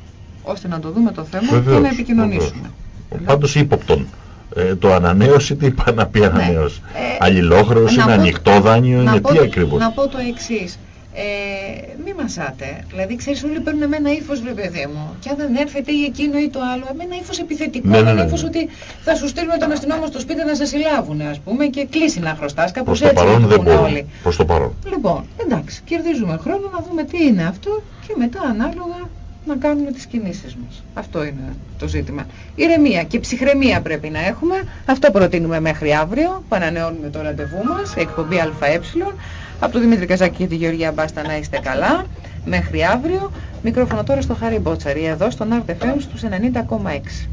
ώστε να το δούμε το θέμα βεβαίως, και να επικοινωνήσουμε. Πάντως ύποπτον. Ε, το ανανέωση, τι είπα να πει ανανέωση. Ναι. Ε, Αλληλόχρεωση, είναι ανοιχτό δάνειο, είναι τι ακριβώς; Να πω το εξής ε, μη μασάτε. Δηλαδή, ξέρεις, όλοι παίρνουν με ένα ύφος, βρε παιδί μου. Και αν δεν έρθετε ή εκείνο ή το άλλο, με ένα ύφος επιθετικό, ναι, ναι, ναι, ύφος ναι. ότι θα σου στείλουμε τον αστυνόμο στο σπίτι να σε συλλάβουν, ας πούμε, και κλείσει να χρωστάς. Κάπως έτσι. Προς το παρόν δεν μπορεί. Προς το παρόν. Λοιπόν, εντάξει, κερδίζουμε χρόνο να δούμε τι είναι αυτό και μετά ανάλογα να κάνουμε τις κινήσεις μας. Αυτό είναι το ζήτημα. Ηρεμία και ψυχραιμία πρέπει να έχουμε. Αυτό προτείνουμε μέχρι αύριο που ανανεώνουμε το ραντεβού μας, εκπομπή ΑΕ. Από τον Δημήτρη Καζάκη και τη Γεωργία Μπάστα να είστε καλά. Μέχρι αύριο. Μικρόφωνο τώρα στο Χάρη Μπότσαρη, εδώ στον RTFM στους 90,6.